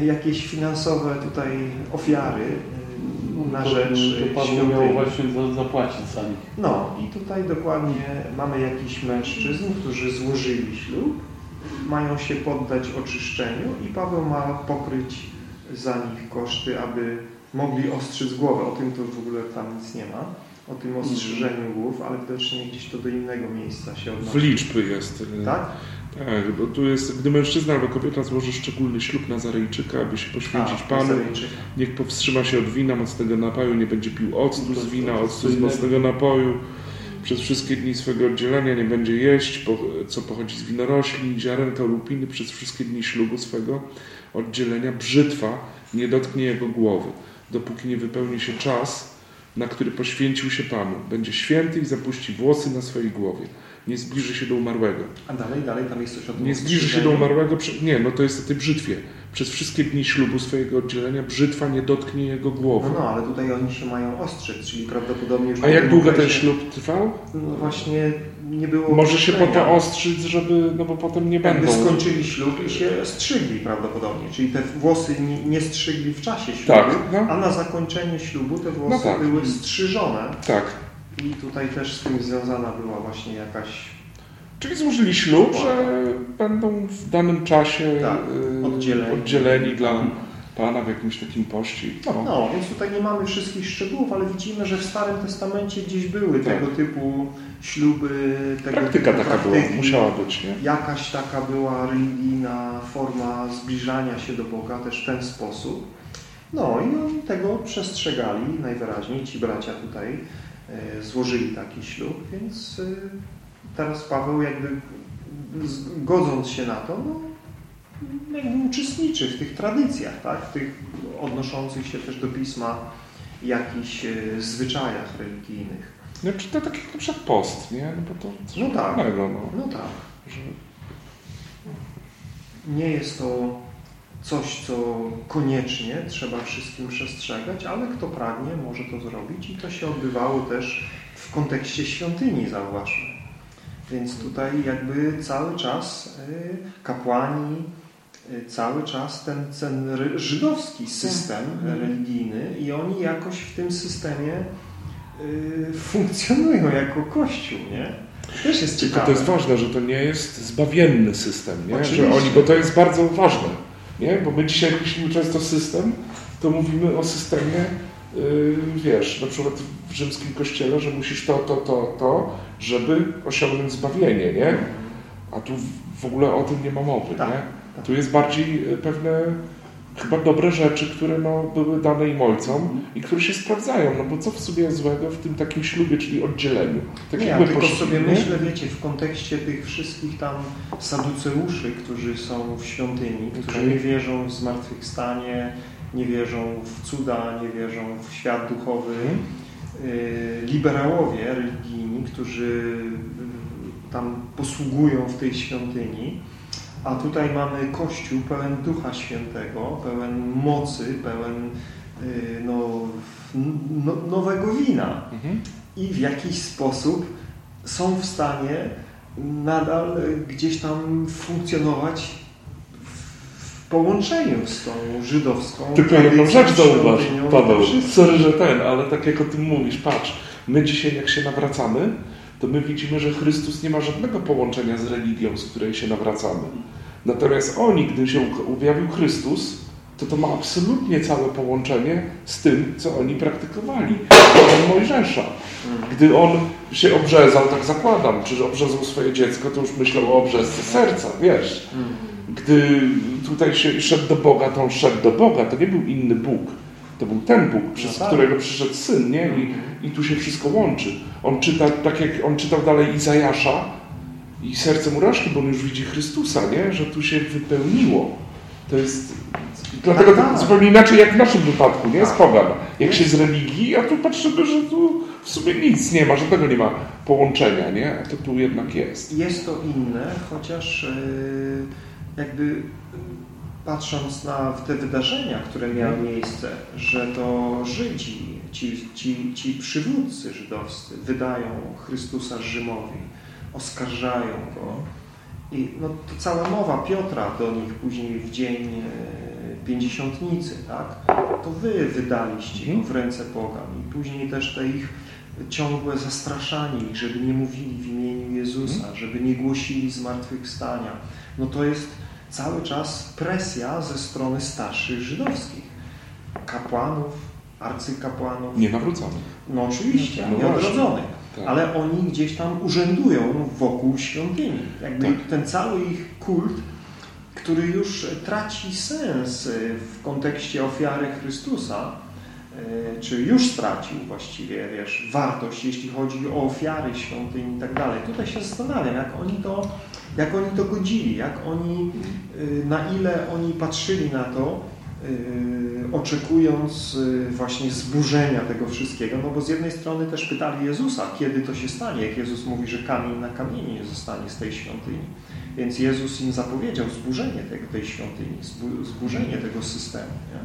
e, jakieś finansowe tutaj ofiary e, na rzecz to Paweł świątyni. miał właśnie za, zapłacić za nich. No i tutaj dokładnie mamy jakichś mężczyzn, którzy złożyli ślub, mają się poddać oczyszczeniu i Paweł ma pokryć za nich koszty, aby mogli ostrzyc głowę. O tym to w ogóle tam nic nie ma, o tym ostrzyżeniu głów, ale widocznie gdzieś to do innego miejsca się W odnosi. liczby jest. y, Tak? Tak, bo tu jest, gdy mężczyzna albo kobieta złoży szczególny ślub Nazarejczyka, aby się poświęcić A, Panu, niech powstrzyma się od wina, mocnego napaju, nie będzie pił octu z wina, octu z mocnego napoju. Przez wszystkie dni swego oddzielenia nie będzie jeść, co pochodzi z winorośli, ziarenka lupiny, przez wszystkie dni ślubu swego oddzielenia. Brzytwa nie dotknie jego głowy, dopóki nie wypełni się czas, na który poświęcił się Panu. Będzie święty i zapuści włosy na swojej głowie. Nie zbliży się do umarłego. A dalej, dalej tam jest coś Nie zbliży się do umarłego. Nie, no to jest o tej brzytwie. Przez wszystkie dni ślubu swojego oddzielenia brzytwa nie dotknie jego głowy. No, no, ale tutaj oni się mają ostrzec, czyli prawdopodobnie już... A jak długo ten ślub trwał? No właśnie nie było... Może się po to ostrzyc, żeby, no bo potem nie Jakby będą. skończyli ślub i się strzygli prawdopodobnie, czyli te włosy nie, nie strzygli w czasie ślubu, Tak, no. a na zakończenie ślubu te włosy No tak. były strzyżone Tak. i tutaj też z tym związana była właśnie jakaś Czyli złożyli ślub, że będą w danym czasie Tak, y, oddzieleni. oddzieleni dla Pana w jakimś takim poście. No. No, więc tutaj nie mamy wszystkich szczegółów, ale widzimy, że w Starym Testamencie gdzieś były Tak. tego typu śluby, tego Praktyka typu taka była, musiała być, nie? Jakaś taka była religijna forma zbliżania się do Boga też w ten sposób. No i oni tego przestrzegali najwyraźniej. Ci bracia tutaj e, złożyli taki ślub, więc e, teraz Paweł jakby godząc się na to, no, jakby uczestniczy w tych tradycjach, tak? w tych odnoszących się też do Pisma jakichś e, zwyczajach religijnych. No, czy to taki na przykład post, nie? No, bo to no tak. Innego, no. no tak. Że nie jest to coś, co koniecznie trzeba wszystkim przestrzegać, ale kto pragnie, może to zrobić i to się odbywało też w kontekście świątyni, zauważmy. Więc tutaj jakby cały czas y, kapłani, cały czas ten, ten żydowski system tak. Religijny i oni jakoś w tym systemie y, funkcjonują jako kościół, nie? Też jest ciekawe. Tylko to jest ważne, że to nie jest zbawienny system, nie? Że oni, bo to jest bardzo ważne, nie? Bo my dzisiaj myślimy często system, to mówimy o systemie, yy, wiesz, na przykład w rzymskim kościele, że musisz to, to, to, to, żeby osiągnąć zbawienie, nie? A tu w ogóle o tym nie ma mowy, tak, nie? Tu jest bardziej y, pewne chyba dobre rzeczy, które no, były dane im ojcom i które się sprawdzają, no bo co w sobie złego w tym takim ślubie, czyli oddzieleniu? Tak nie, ja tylko sobie myślę, wiecie, w kontekście tych wszystkich tam saduceuszy, którzy są w świątyni, okay. którzy nie wierzą w zmartwychwstanie, nie wierzą w cuda, nie wierzą w świat duchowy, hmm. liberałowie religijni, którzy tam posługują w tej świątyni, a tutaj mamy Kościół pełen Ducha Świętego, pełen mocy, pełen y, no, no, nowego wina. Mhm. I w jakiś sposób są w stanie nadal gdzieś tam funkcjonować w połączeniu z tą żydowską Tylko jedną rzecz zauważ, Paweł, sorry, że ten, ale tak jak o tym mówisz, patrz, my dzisiaj jak się nawracamy, to my widzimy, że Chrystus nie ma żadnego połączenia z religią, z której się nawracamy. Natomiast oni, gdy się objawił Chrystus, to to ma absolutnie całe połączenie z tym, co oni praktykowali. Od Mojżesza. Gdy on się obrzezał, tak zakładam, czy obrzezał swoje dziecko, to już myślał o obrzezce serca, wiesz. Gdy tutaj się szedł do Boga, to on szedł do Boga, to nie był inny Bóg. To był ten Bóg, przez no tak. którego przyszedł Syn, nie? I, I tu się wszystko łączy. On czyta, tak jak on czytał dalej Izajasza, i serce mu rośnie, bo on już widzi Chrystusa, nie? że tu się wypełniło. To jest dlatego tak, tak. zupełnie inaczej jak w naszym wypadku, nie? Z tak. pogan. Jak się z religii, a tu patrzymy, że tu w sumie nic nie ma, żadnego nie ma połączenia, nie? A to tu jednak jest. Jest to inne, chociaż yy, jakby patrząc na te wydarzenia, które miały mhm. miejsce, że to Żydzi, ci, ci, ci przywódcy żydowscy wydają Chrystusa Rzymowi, oskarżają go. I no, to cała mowa Piotra do nich później w dzień e, pięćdziesiątnicy, tak? To wy wydaliście go w mhm. ręce pogan. I później też te ich ciągłe zastraszanie ich, żeby nie mówili w imieniu Jezusa, mhm. żeby nie głosili zmartwychwstania. No to jest cały czas presja ze strony starszych żydowskich. Kapłanów, arcykapłanów. Nienawróconych. No oczywiście, no nieodrodzonych tak. ale oni gdzieś tam urzędują wokół świątyni. Jakby tak. ten cały ich kult, który już traci sens w kontekście ofiary Chrystusa, e, czy już stracił właściwie, wiesz, wartość, jeśli chodzi o ofiary świątyni i tak dalej. Tutaj się zastanawiam, jak oni to, jak oni to godzili, jak oni, e, na ile oni patrzyli na to, Y, oczekując y, właśnie zburzenia tego wszystkiego, no bo z jednej strony też pytali Jezusa, kiedy to się stanie, jak Jezus mówi, że kamień na kamieniu nie zostanie z tej świątyni. Więc Jezus im zapowiedział zburzenie tego, tej świątyni, zburzenie tego systemu. Nie?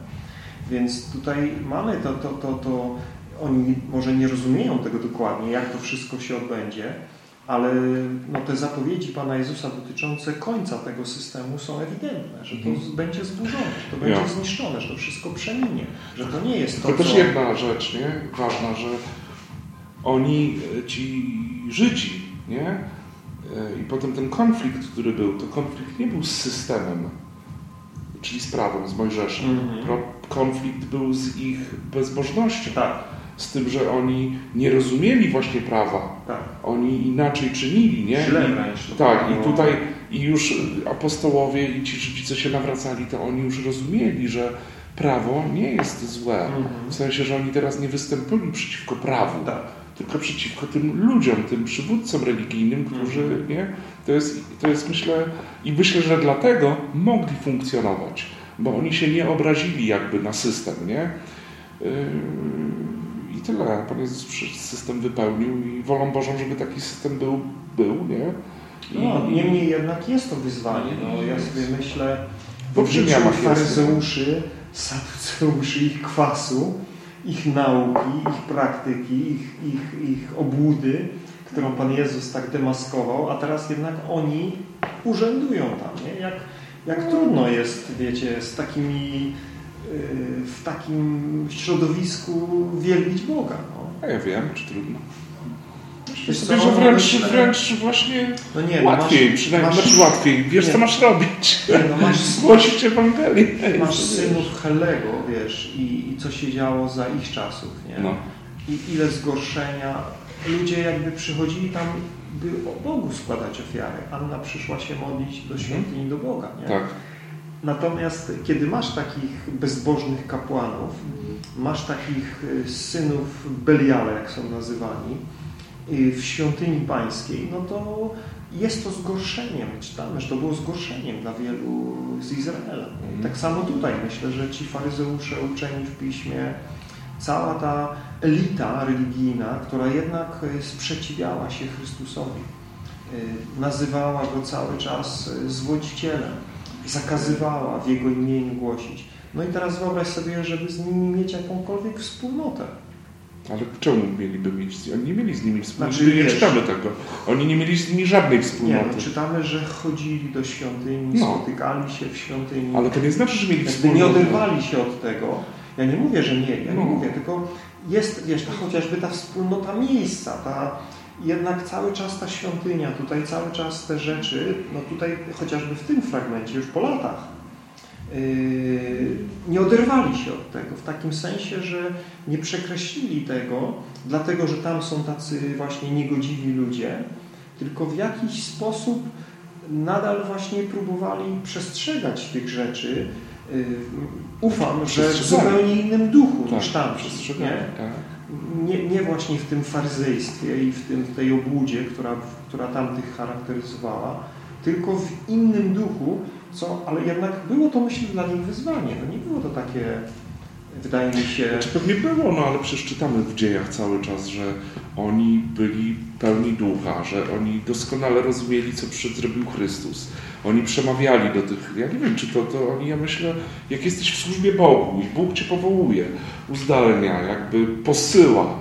Więc tutaj mamy to, to, to, to, oni może nie rozumieją tego dokładnie, jak to wszystko się odbędzie, ale no, te zapowiedzi Pana Jezusa dotyczące końca tego systemu są ewidentne, że to mhm. będzie zburzone, że to będzie ja. zniszczone, że to wszystko przeminie, że to nie jest to, To też co... jedna rzecz, nie? Ważna, że oni, ci Żydzi, nie? E, I potem ten konflikt, który był, to konflikt nie był z systemem, czyli z prawem, z Mojżeszem. Mhm. Konflikt był z ich bezbożnością. Tak z tym, że oni nie rozumieli właśnie prawa. Tak. Oni inaczej czynili, nie? Źle I, tak, i tutaj i już apostołowie i ci Żydzi, co się nawracali, to oni już rozumieli, że prawo nie jest złe. Mhm. W sensie, że oni teraz nie występuli przeciwko prawu, Tak. tylko przeciwko tym ludziom, tym przywódcom religijnym, którzy, Mhm. nie? To jest, to jest myślę, i myślę, że dlatego mogli funkcjonować, bo oni się nie obrazili jakby na system, nie? Yy, tyle. Pan Jezus system wypełnił i wolą Bożą, żeby taki system był, był nie? I, No, niemniej jednak jest to wyzwanie. No, ja sobie myślę, Bo w życiu faryzeuszy, saduceuszy, ich kwasu, ich nauki, ich praktyki, ich, ich, ich obłudy, którą Pan Jezus tak demaskował, a teraz jednak oni urzędują tam. Nie? Jak, jak trudno jest, wiecie, z takimi, w takim środowisku wielbić Boga. No. A ja wiem, czy trudno. Myślę Wiesz co, że wręcz, myślę- wręcz właśnie No nie, no łatwiej, masz, przynajmniej masz, znaczy łatwiej. Wiesz, nie. co masz robić. nie, no masz (laughs) Głosić Ewangelię. Masz synów Helego, wiesz, i, i co się działo za ich czasów, nie? No. I ile zgorszenia. Ludzie jakby przychodzili tam, by o Bogu składać ofiary. Anna przyszła się modlić do świątyni, do Boga, nie? Tak. Natomiast kiedy masz takich bezbożnych kapłanów, masz takich y, synów Beliala, jak są nazywani, y, w świątyni pańskiej, no to jest to zgorszeniem. Czytamy, że to było zgorszeniem dla wielu z Izraela. Mhm. Tak samo tutaj myślę, że ci faryzeusze uczeni w piśmie, cała ta elita religijna, która jednak y, sprzeciwiała się Chrystusowi, nazywała go cały czas zwodzicielem, zakazywała w jego imieniu głosić. No i teraz wyobraź sobie, żeby z nimi mieć jakąkolwiek wspólnotę. Ale czemu mieliby mieć? Oni nie mieli z nimi wspólnoty. Znaczy, nie wiesz- czytamy tego. Oni nie mieli z nimi żadnej Nie, wspólnoty. no, czytamy, że chodzili do świątyni, No. spotykali się w świątyni. Ale to nie znaczy, że mieli wspólnotę. nie oderwali się od tego. Ja nie mówię, że mieli, ja No. nie mówię, tylko jest, wiesz, ta, chociażby ta wspólnota miejsca, ta jednak cały czas ta świątynia, tutaj cały czas te rzeczy, no tutaj chociażby w tym fragmencie, już po latach, yy, nie oderwali się od tego, w takim sensie, że nie przekreślili tego, dlatego, że tam są tacy właśnie niegodziwi ludzie, tylko w jakiś sposób nadal właśnie próbowali przestrzegać tych rzeczy. Yy, Ufam, że w zupełnie innym duchu Tak, niż tam. przestrzegali, Nie? tak. Nie, nie właśnie w tym faryzejstwie i w, tym, w tej obłudzie, która, która tamtych charakteryzowała, tylko w innym duchu, co, ale jednak było to myślę dla nich wyzwanie. No nie było to takie, wydaje mi się... Znaczy pewnie było, no ale przecież czytamy w dziejach cały czas, że oni byli pełni ducha, że oni doskonale rozumieli, co zrobił Chrystus. Oni przemawiali do tych, ja nie wiem, czy to, to oni, ja myślę, jak jesteś w służbie Bogu i Bóg Cię powołuje, uzdalnia, jakby posyła,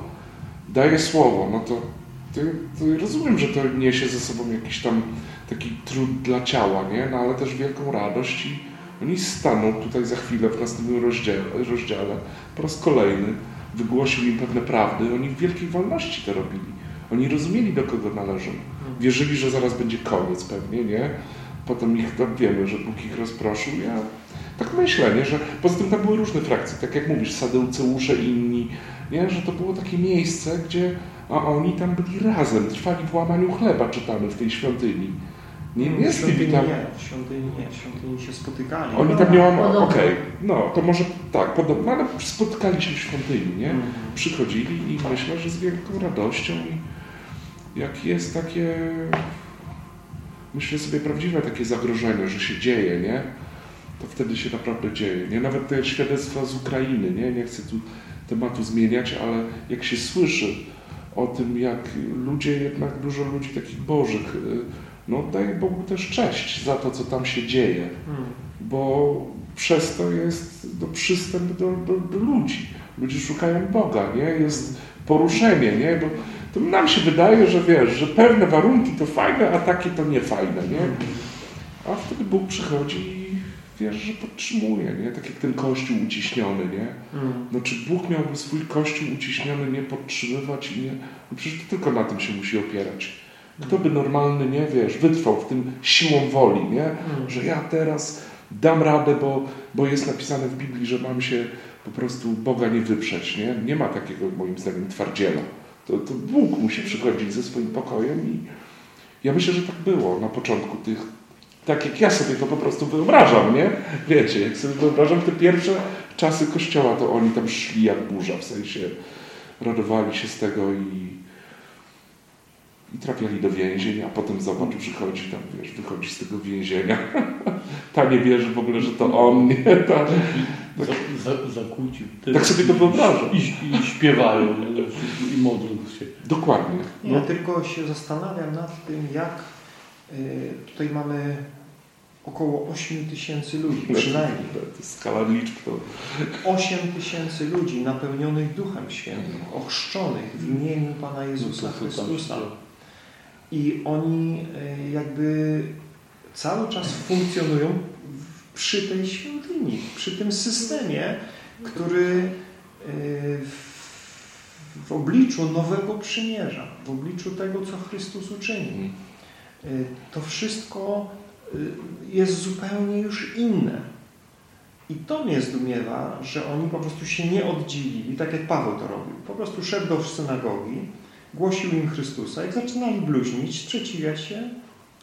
daje słowo, no to, to, to rozumiem, że to niesie ze sobą jakiś tam taki trud dla ciała, nie? No ale też wielką radość i oni staną tutaj za chwilę w następnym rozdziale, rozdziale po raz kolejny, wygłosił im pewne prawdy, oni w wielkiej wolności to robili. Oni rozumieli, do kogo należą. Wierzyli, że zaraz będzie koniec pewnie, nie? Potem ich tam wiemy, że Bóg ich rozproszył. Ja tak myślę, nie? że poza tym tam były różne frakcje, tak jak mówisz, Sadeuceusze inni, nie? że to było takie miejsce, gdzie a oni tam byli razem, trwali w łamaniu chleba, czytamy w tej świątyni. Nie, nie w z świątyni tymi tam... nie, w świątyni nie, w świątyni się spotykali. Oni tam miałam, Podobno. okej, no to może tak, podobno, ale spotkali się w świątyni, nie? Mhm. Przychodzili i myślę, że z wielką radością i jak jest takie, myślę sobie, prawdziwe takie zagrożenie, że się dzieje, nie? To wtedy się naprawdę dzieje, nie? Nawet te świadectwa z Ukrainy, nie? Nie chcę tu tematu zmieniać, ale jak się słyszy o tym, jak ludzie, jednak dużo ludzi takich bożych, y, no daje Bogu też cześć za to, co tam się dzieje Hmm. bo przez to jest no, przystęp do, do, do ludzi. Ludzie szukają Boga, nie? Jest poruszenie, nie? Bo to nam się wydaje, że wiesz, że pewne warunki to fajne, a takie to nie fajne, nie? A wtedy Bóg przychodzi i wiesz, że podtrzymuje, nie? Tak jak ten kościół uciśniony, nie? Hmm. No czy Bóg miałby swój kościół uciśniony nie podtrzymywać i nie... No przecież to tylko na tym się musi opierać. Kto by normalny, nie wiesz, wytrwał w tym siłą woli, nie? Hmm. Że ja teraz dam radę, bo, bo jest napisane w Biblii, że mam się po prostu Boga nie wyprzeć, nie? Nie ma takiego, moim zdaniem, twardziela. To, to Bóg musi przychodzić ze swoim pokojem i ja myślę, że tak było na początku tych tak jak ja sobie to po prostu wyobrażam, nie? Wiecie, jak sobie wyobrażam te pierwsze czasy kościoła, to oni tam szli jak burza, w sensie radowali się z tego i, i trafiali do więzień, a potem zobacz, przychodzi tam, wiesz, wychodzi z tego więzienia. (laughs) Ta nie wierzy w ogóle, że to on, nie? Ta, za, za, zakłóci. Tak sobie to wyobrażam. I, I śpiewają i modlą się. Dokładnie. Ja no. tylko się zastanawiam nad tym, jak y, tutaj mamy około 8 tysięcy ludzi, (laughs) przynajmniej. Skala liczb to... 8 tysięcy ludzi napełnionych Duchem Świętym, ochrzczonych w imieniu Pana Jezusa Chrystusa. I oni y, jakby cały czas funkcjonują przy tej świątyni, przy tym systemie, który y, w obliczu nowego przymierza, w obliczu tego, co Chrystus uczynił, y, to wszystko jest zupełnie już inne. I to mnie zdumiewa, że oni po prostu się nie oddzielili, tak jak Paweł to robił. Po prostu szedł do synagogi, głosił im Chrystusa. Jak zaczynali bluźnić, sprzeciwiać się,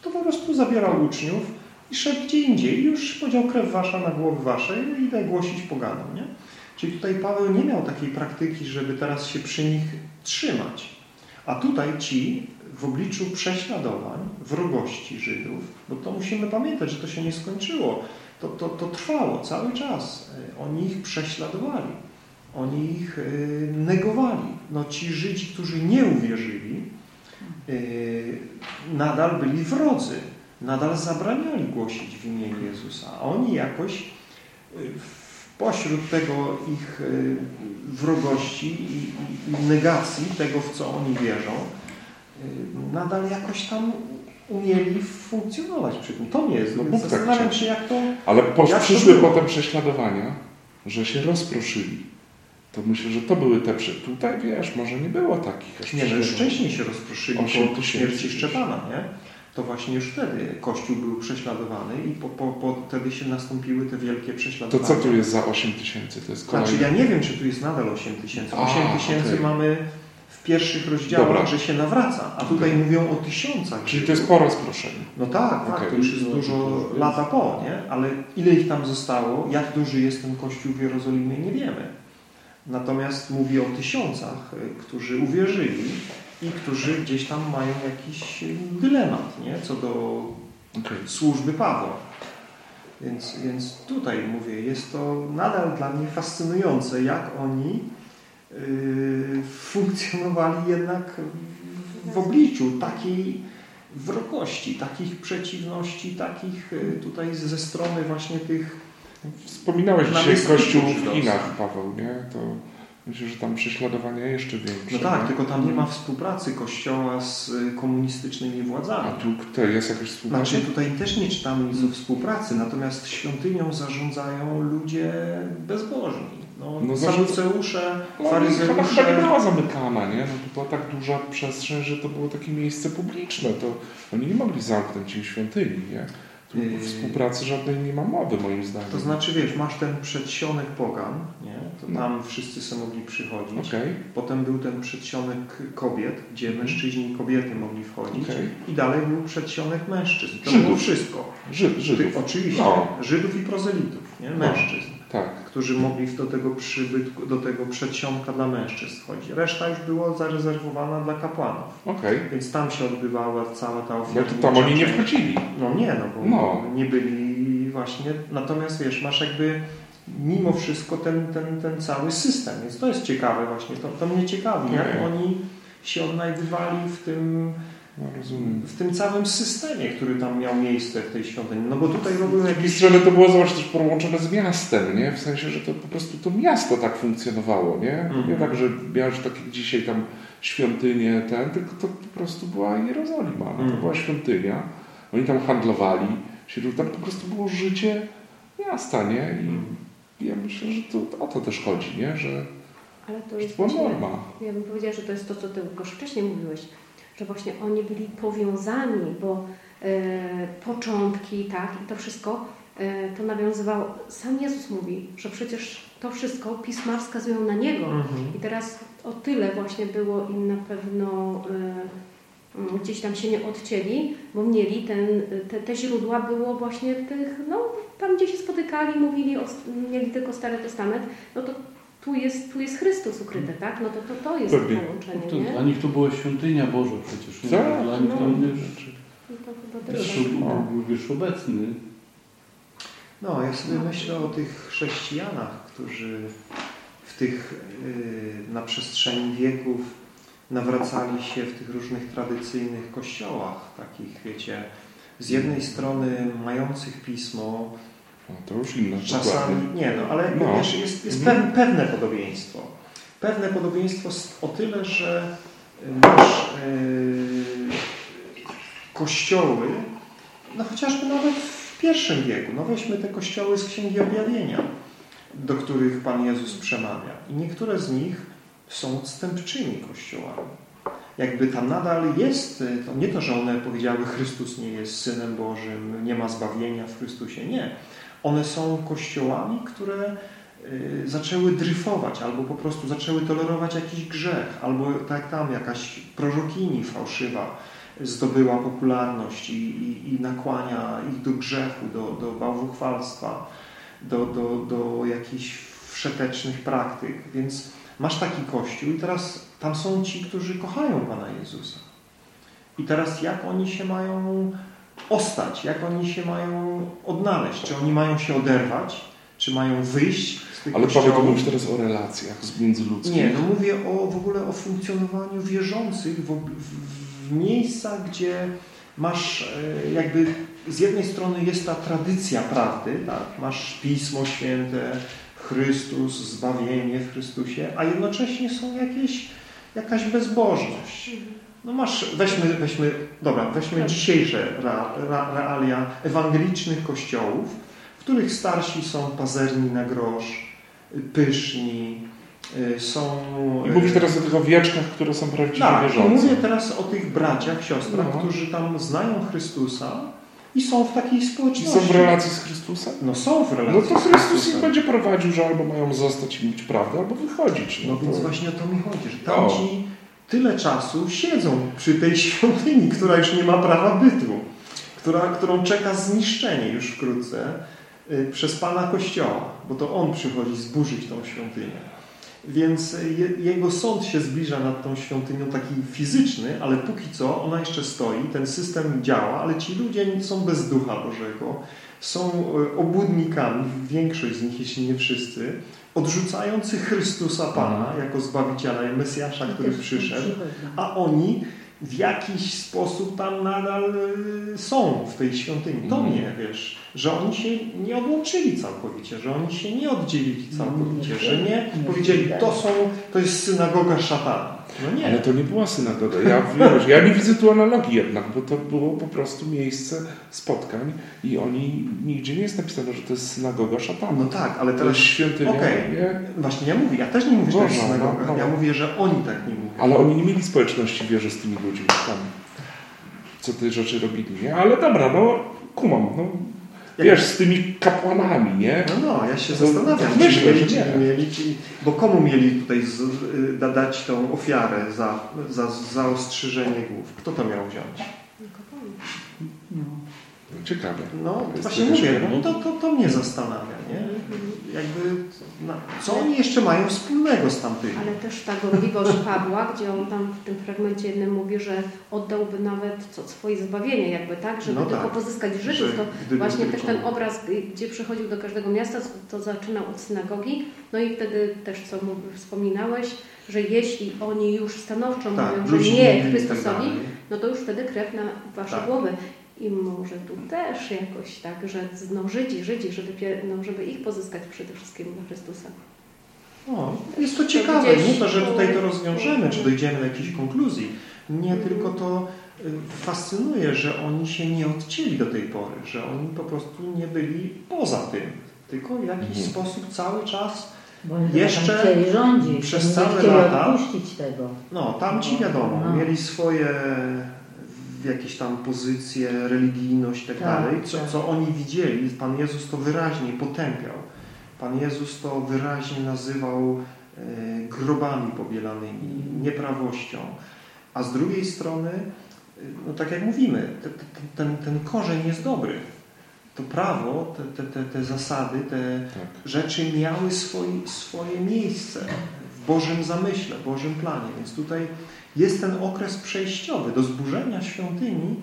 to po prostu zabierał uczniów i szedł gdzie indziej. Już podział krew wasza na głowy waszej i idę głosić poganom. Nie? Czyli tutaj Paweł nie miał takiej praktyki, żeby teraz się przy nich trzymać. A tutaj ci w obliczu prześladowań, wrogości Żydów, bo to musimy pamiętać, że to się nie skończyło. To, to, to trwało cały czas. Oni ich prześladowali. Oni ich y, negowali. No ci Żydzi, którzy nie uwierzyli, y, nadal byli wrodzy nadal zabraniali głosić w imieniu Jezusa. A oni jakoś y, pośród tego ich wrogości i, negacji tego, w co oni wierzą, nadal jakoś tam umieli funkcjonować przy tym. To nie jest. No, Zastanawiam tak się, jak to... Ale po, jak przyszły to potem prześladowania, że się rozproszyli. To myślę, że to były te przy... Tutaj, wiesz, może nie było takich. Nie, no już wcześniej się rozproszyli po śmierci Szczepana, nie? to właśnie już wtedy Kościół był prześladowany i po, po, po wtedy się nastąpiły te wielkie prześladowania. To co tu jest za 8 tysięcy? To jest kolejne... Znaczy ja nie wiem, czy tu jest nadal 8 tysięcy. 8 tysięcy okay. mamy w pierwszych rozdziałach, Dobra. że się nawraca, a tutaj okay. mówią o tysiącach. Czyli to jest po rozproszeniu. No tak, tak, to już jest dużo lata po, nie? Ale ile ich tam zostało, jak duży jest ten Kościół w Jerozolimie, nie wiemy. Natomiast mówi o tysiącach, y, którzy uwierzyli i którzy gdzieś tam mają jakiś dylemat nie? co do okay. służby Pawła. Więc, więc tutaj mówię, jest to nadal dla mnie fascynujące, jak oni yy, funkcjonowali jednak w obliczu takiej wrogości, takich przeciwności, takich y, tutaj ze strony właśnie tych Wspominałeś dzisiaj Kościół w Chinach, Paweł, nie? To Myślę, że tam prześladowania jeszcze większe. No tak, tylko tam nie ma współpracy Kościoła z y, komunistycznymi władzami. A tu to jest jakaś współpraca? Znaczy tutaj też nie czytamy nic o współpracy, natomiast świątynią zarządzają ludzie bezbożni. No, no saduceusze, no, faryzeusze... Chyba nie była zamykana, nie? No, to była tak duża przestrzeń, że to było takie miejsce publiczne. To oni nie mogli zamknąć im świątyni, nie? Yy, współpracy żadnej nie ma mowy moim zdaniem. To znaczy, wiesz, masz ten przedsionek pogan, nie? To no. tam wszyscy sobie mogli przychodzić. Okay. Potem był ten przedsionek kobiet, gdzie mhm. mężczyźni i kobiety mogli wchodzić. Okay. I dalej był przedsionek mężczyzn. To Żydów. było wszystko. Żyd, Żydów. Ty, oczywiście. No. Żydów i prozelitów, nie? Mężczyzn. Tak. Którzy mogli do tego przybytku, do tego przedsionka dla mężczyzn wchodzić. Reszta już była zarezerwowana dla kapłanów. Okay. Więc tam się odbywała cała ta ofiara. No to tam oni nie wchodzili. No nie, no bo no. nie byli właśnie. Natomiast wiesz, masz jakby mimo wszystko ten, ten, ten cały system. Więc to jest ciekawe właśnie. To, to mnie ciekawi, jak oni się odnajdywali w tym no, w tym całym systemie, który tam miał miejsce w tej świątyni. No bo tutaj robią jakieś... Z strony to było zobacz też połączone z miastem, nie? W sensie, że to po prostu to miasto tak funkcjonowało, nie? -hmm. Nie tak, że miałeś tak jak dzisiaj tam świątynię ten, tylko to po prostu była Jerozolima. No, to mm. była świątynia. Oni tam handlowali, tam po prostu było życie miasta, nie? I mm. ja myślę, że to o to też chodzi, nie? Że, Ale to jest była norma. Ja bym powiedziała, że to jest to, co Ty już wcześniej mówiłeś, że właśnie oni byli powiązani, bo e, początki, tak, i to wszystko e, to nawiązywało. Sam Jezus mówi, że przecież to wszystko pisma wskazują na Niego. Mhm. I teraz o tyle właśnie było im na pewno e, gdzieś tam się nie odcięli, bo mieli ten, te, te źródła było właśnie tych, no tam gdzie się spotykali, mówili, o, mieli tylko Stary Testament, no to tu jest, tu jest Chrystus ukryty, tak? No to to, to jest Pewnie. połączenie, To, nie? dla nich to była świątynia Boża przecież. Nie? Tak, Dla nich to no. rzeczy. rzeczy. No Też wiesz, obecny. No, ja sobie myślę o tych chrześcijanach, którzy w tych y, na przestrzeni wieków nawracali się w tych różnych tradycyjnych kościołach, takich wiecie, z jednej strony mających pismo, No, to już inne czasami, dokładnie. nie no, ale No. wiesz, jest, jest Mhm. pewne, podobieństwo. Pewne podobieństwo o tyle, że masz y, kościoły, no chociażby nawet w pierwszym wieku, no weźmy te kościoły z Księgi Objawienia, do których Pan Jezus przemawia. I niektóre z nich są odstępczymi kościołami. Jakby tam nadal jest, y, to nie to, że one powiedziały Chrystus nie jest Synem Bożym, nie ma zbawienia w Chrystusie, nie. One są kościołami, które y, zaczęły dryfować, albo po prostu zaczęły tolerować jakiś grzech, albo tak tam jakaś prorokini fałszywa zdobyła popularność i, i, i nakłania ich do grzechu, do, do bałwuchwalstwa, do, do, do jakichś wszetecznych praktyk. Więc masz taki kościół i teraz tam są ci, którzy kochają Pana Jezusa. I teraz jak oni się mają ostać, jak oni się mają odnaleźć? Czy oni mają się oderwać? Czy mają wyjść z tych Ale Paweł, to mówisz teraz o relacjach z międzyludzkich. Nie, no mówię o, w ogóle o funkcjonowaniu wierzących w, w, w miejscach, gdzie masz e, jakby z jednej strony jest ta tradycja prawdy, tak? masz Pismo Święte, Chrystus, zbawienie w Chrystusie, a jednocześnie są jakieś, jakaś bezbożność. No masz, weźmy, weźmy dobra, weźmy dzisiejsze ra, ra, realia ewangelicznych kościołów, w których starsi są pazerni na grosz, pyszni, y, są... I mówisz teraz o tych owieczkach, które są prawdziwie tak, i wierzące. mówię teraz o tych braciach, siostrach, No. którzy tam znają Chrystusa i są w takiej I społeczności. są w relacji z Chrystusem? No są w relacji No to z Chrystus Chrystusem. ich będzie prowadził, że albo mają zostać i mówić prawdę, albo wychodzić. No to- więc właśnie o to mi chodzi, że O. tamci tyle czasu siedzą przy tej (laughs) świątyni, która już nie ma prawa bytu, która, którą czeka zniszczenie już wkrótce y, przez Pana Kościoła, bo to On przychodzi zburzyć tą świątynię. Więc je, Jego sąd się zbliża nad tą świątynią taki fizyczny, ale póki co ona jeszcze stoi, ten system działa, ale ci ludzie są bez Ducha Bożego, są y, obłudnikami, większość z nich, jeśli nie wszyscy, odrzucający Chrystusa Pana jako Zbawiciela i Mesjasza, który przyszedł, a oni w jakiś sposób tam nadal y, są w tej świątyni. To Mhm. mnie, wiesz, że oni się nie odłączyli całkowicie, że oni się nie oddzielili całkowicie, Nie, że nie nie powiedzieli, to są, to jest synagoga szatana. No nie. Ale to nie była synagoga. Ja, (laughs) wiesz, ja nie widzę tu analogii jednak, bo to było po prostu miejsce spotkań i oni, nigdzie nie jest napisane, że to jest synagoga szatana. No tak, ale To teraz... jest świątynia, Okej. nie? Właśnie ja mówię, ja też nie mówię, że to jest Można, no, synagoga. no. Ja mówię, że oni tak nie mówią. Ale oni nie mieli społeczności wierzy z tymi ludźmi tam, co te rzeczy robili, nie? Ale dobra, no kumam, no. Wiesz, z tymi kapłanami, nie? No, no, ja się To- zastanawiam, to myślę, czy mieli, że nie. mieli, bo komu mieli tutaj z, y, da- dać tą ofiarę za, za zaostrzyżenie głów? Kto to miał wziąć? No. Ciekawe. No, właśnie mówię, no, to, to, to mnie zastanawia, nie? Jakby, na, co oni jeszcze mają wspólnego z tamtymi? Ale też ta gorliwość Pawła, gdzie on tam w tym fragmencie jednym mówi, że oddałby nawet co, swoje zbawienie, jakby tak, żeby No tylko tak. pozyskać Żydów. Że To właśnie tylko- też ten obraz, gdzie przychodził do każdego miasta, to zaczynał od synagogi. No i wtedy też, co wspominałeś, że jeśli oni już stanowczo mówią, że nie tak Chrystusowi, no to już wtedy krew na wasze Tak. głowy. I może tu też jakoś tak, że no Żydzi, Żydzi, żeby, no, żeby ich pozyskać przede wszystkim do Chrystusa. No, jest to ciekawe, gdzieś nie to, że tutaj to rozwiążemy, czy dojdziemy do jakiejś konkluzji. Nie, Mhm. tylko to y, fascynuje, że oni się nie odcięli do tej pory, że oni po prostu nie byli poza tym, tylko w jakiś Mhm. sposób cały czas, Bo Jeszcze tam rządzić, przez nie całe lata- tego. no tamci wiadomo, No. mieli swoje jakieś tam pozycje, religijność i tak, Tak, dalej, co, tak. co oni widzieli, Pan Jezus to wyraźnie potępiał. Pan Jezus to wyraźnie nazywał e, grobami pobielanymi, nieprawością. A z drugiej strony no tak jak mówimy, te, te, ten, ten korzeń jest dobry. To prawo, te, te, te zasady, te tak. rzeczy miały swoje, swoje miejsce w Bożym zamyśle, w Bożym planie. Więc tutaj jest ten okres przejściowy do zburzenia świątyni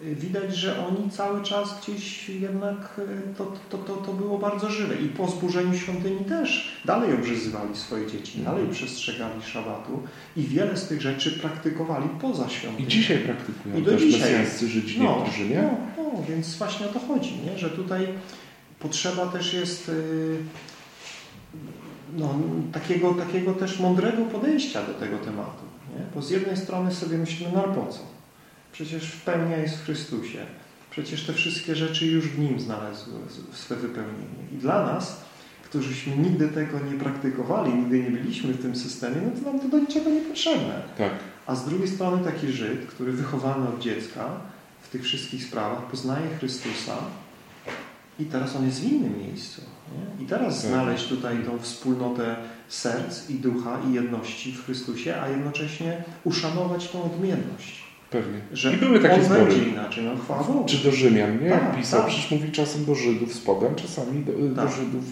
widać, że oni cały czas gdzieś jednak e, to, to, to, to było bardzo żywe. I po zburzeniu świątyni też dalej obrzezywali swoje dzieci, dalej przestrzegali szabatu i wiele z tych rzeczy praktykowali poza świątynią. I dzisiaj praktykują I do też dzisiaj. mesjańscy Żydzi no, niektórzy, nie? No, no, więc właśnie o to chodzi, nie? że tutaj potrzeba też jest y, no, takiego, takiego też mądrego podejścia do tego tematu. Nie? Bo z jednej strony sobie myślimy, no po co? Przecież w pełni jest w Chrystusie. Przecież te wszystkie rzeczy już w Nim znalazły swe wypełnienie. I dla nas, którzyśmy nigdy tego nie praktykowali, nigdy nie byliśmy w tym systemie, no to nam to do niczego nie potrzebne. Tak. A z drugiej strony taki Żyd, który wychowany od dziecka w tych wszystkich sprawach, poznaje Chrystusa i teraz on jest w innym miejscu. Nie? I teraz tak. znaleźć tutaj tą wspólnotę serc i ducha i jedności w Chrystusie, a jednocześnie uszanować tą odmienność. Pewnie. Że I były takie zbory. inaczej, no chwała Czy do Rzymian, nie? Tak, pisał, tak. przecież mówi czasem do Żydów z pogan, czasami do, tak. do Żydów,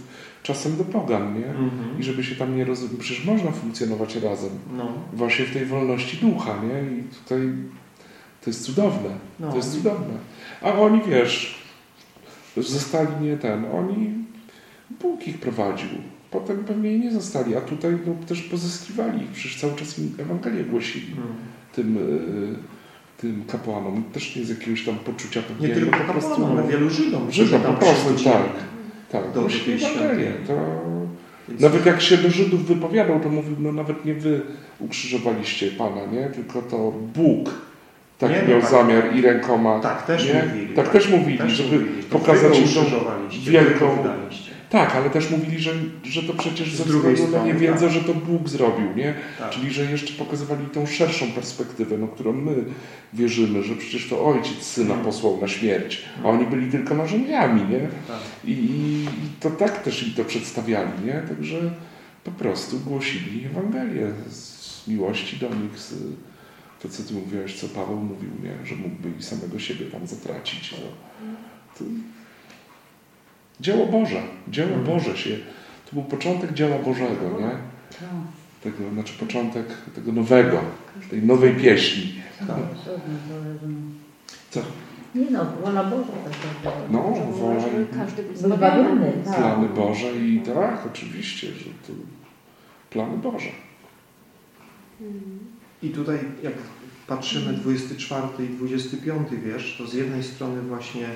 czasem do pogan, nie? Mhm. I żeby się tam nie rozumieć, przecież można funkcjonować razem. No. Właśnie w tej wolności ducha, nie? I tutaj to jest cudowne. No. To jest cudowne. A oni, wiesz, zostali nie ten, oni, Bóg ich prowadził. Potem pewnie nie zostali, a tutaj no, też pozyskiwali ich, przecież cały czas im Ewangelię głosili. Hmm. Tym, y, tym kapłanom, też nie z jakiegoś tam poczucia pewnie. Nie tylko po prostu, ale wielu Żydom. Żydom po prostu, tak. Tak, do tej To... Nawet jak się do Żydów wypowiadał, to mówił, no nawet nie wy ukrzyżowaliście Pana, nie? Tylko to Bóg tak nie, miał tak, zamiar i rękoma. Tak, też nie? mówili. Tak, też mówili, też żeby mówili. pokazać im wielką, tak, ale też mówili, że, że to przecież ze względu na niewiedzę, tak. że to Bóg zrobił, nie? Tak. Czyli, że jeszcze pokazywali tą szerszą perspektywę, no, którą my wierzymy, że przecież to ojciec syna hmm. posłał na śmierć, a oni byli tylko narzędziami, nie? Tak. I, I, to tak też im to przedstawiali, nie? Także po prostu głosili Ewangelię z miłości do nich, z, to co ty mówiłeś, co Paweł mówił, nie? że mógłby i samego siebie tam zatracić. To, to Dzieło Boże, dzieło hmm. Boże się, to był początek dzieła Bożego, nie? Tak. Tego, znaczy początek tego nowego, tej nowej pieśni. Tak. Co? Nie no, wola Boża tak No, wola zbawiony. Tak. Plany Boże i tak, oczywiście, że to plany Boże. I tutaj jak patrzymy 24 i 25 wiersz, to z jednej strony właśnie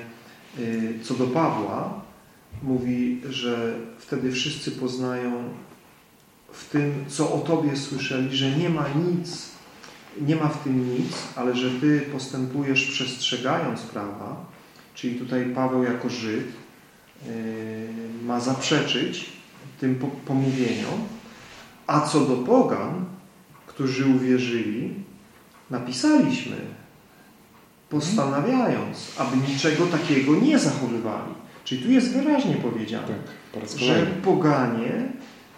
y, co do Pawła, mówi, że wtedy wszyscy poznają w tym, co o Tobie słyszeli, że nie ma nic, nie ma w tym nic, ale że Ty postępujesz przestrzegając prawa, czyli tutaj Paweł jako Żyd yy, ma zaprzeczyć tym pomówieniom, a co do pogan, którzy uwierzyli, napisaliśmy, postanawiając, aby niczego takiego nie zachowywali. Czyli tu jest wyraźnie powiedziane, tak, że poganie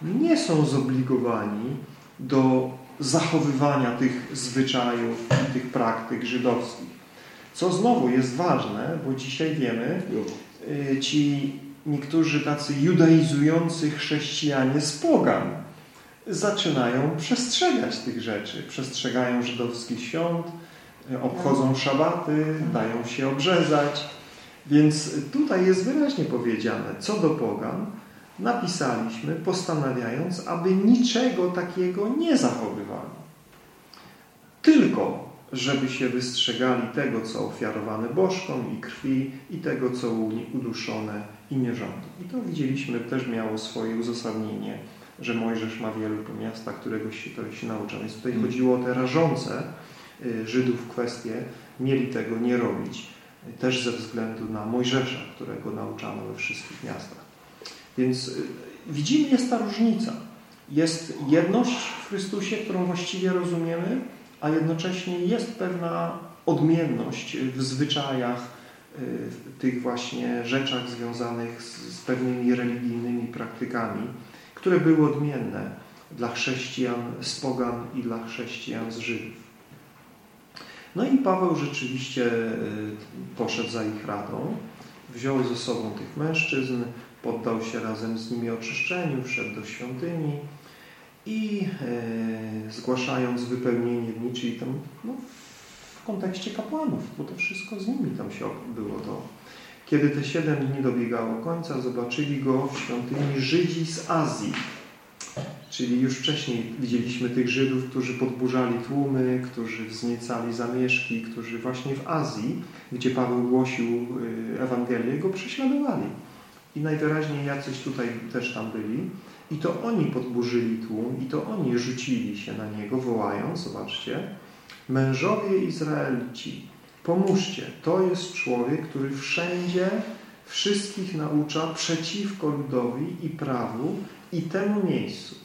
nie są zobligowani do zachowywania tych zwyczajów i tych praktyk żydowskich. Co znowu jest ważne, bo dzisiaj wiemy, y, ci niektórzy tacy judaizujący chrześcijanie z pogan zaczynają przestrzegać tych rzeczy. Przestrzegają żydowskich świąt, y, obchodzą szabaty, dają się obrzezać. Więc tutaj jest wyraźnie powiedziane, co do pogan, napisaliśmy, postanawiając, aby niczego takiego nie zachowywali. Tylko, żeby się wystrzegali tego, co ofiarowane bożkom i krwi i tego, co uduszone i nierządu. I to widzieliśmy, też miało swoje uzasadnienie, że Mojżesz ma wielu po miastach, którego się, to się naucza. Więc tutaj mm. chodziło o te rażące y, Żydów kwestie, mieli tego nie robić też ze względu na Mojżesza, którego nauczano we wszystkich miastach. Więc y, widzimy, jest ta różnica. Jest jedność w Chrystusie, którą właściwie rozumiemy, a jednocześnie jest pewna odmienność w zwyczajach, y, w tych właśnie rzeczach związanych z, z pewnymi religijnymi praktykami, które były odmienne dla chrześcijan z pogan i dla chrześcijan z Żydów. No i Paweł rzeczywiście poszedł za ich radą, wziął ze sobą tych mężczyzn, poddał się razem z nimi oczyszczeniu, wszedł do świątyni i e, zgłaszając wypełnienie dni, czyli tam no, w kontekście kapłanów, bo to wszystko z nimi tam się było to. Kiedy te siedem dni dobiegało końca, zobaczyli go w świątyni Żydzi z Azji. Czyli już wcześniej widzieliśmy tych Żydów, którzy podburzali tłumy, którzy wzniecali zamieszki, którzy właśnie w Azji, gdzie Paweł głosił y, Ewangelię, go prześladowali. I najwyraźniej jacyś tutaj też tam byli. I to oni podburzyli tłum, i to oni rzucili się na niego, wołając, zobaczcie, mężowie Izraelici, pomóżcie, to jest człowiek, który wszędzie wszystkich naucza przeciwko ludowi i prawu i temu miejscu.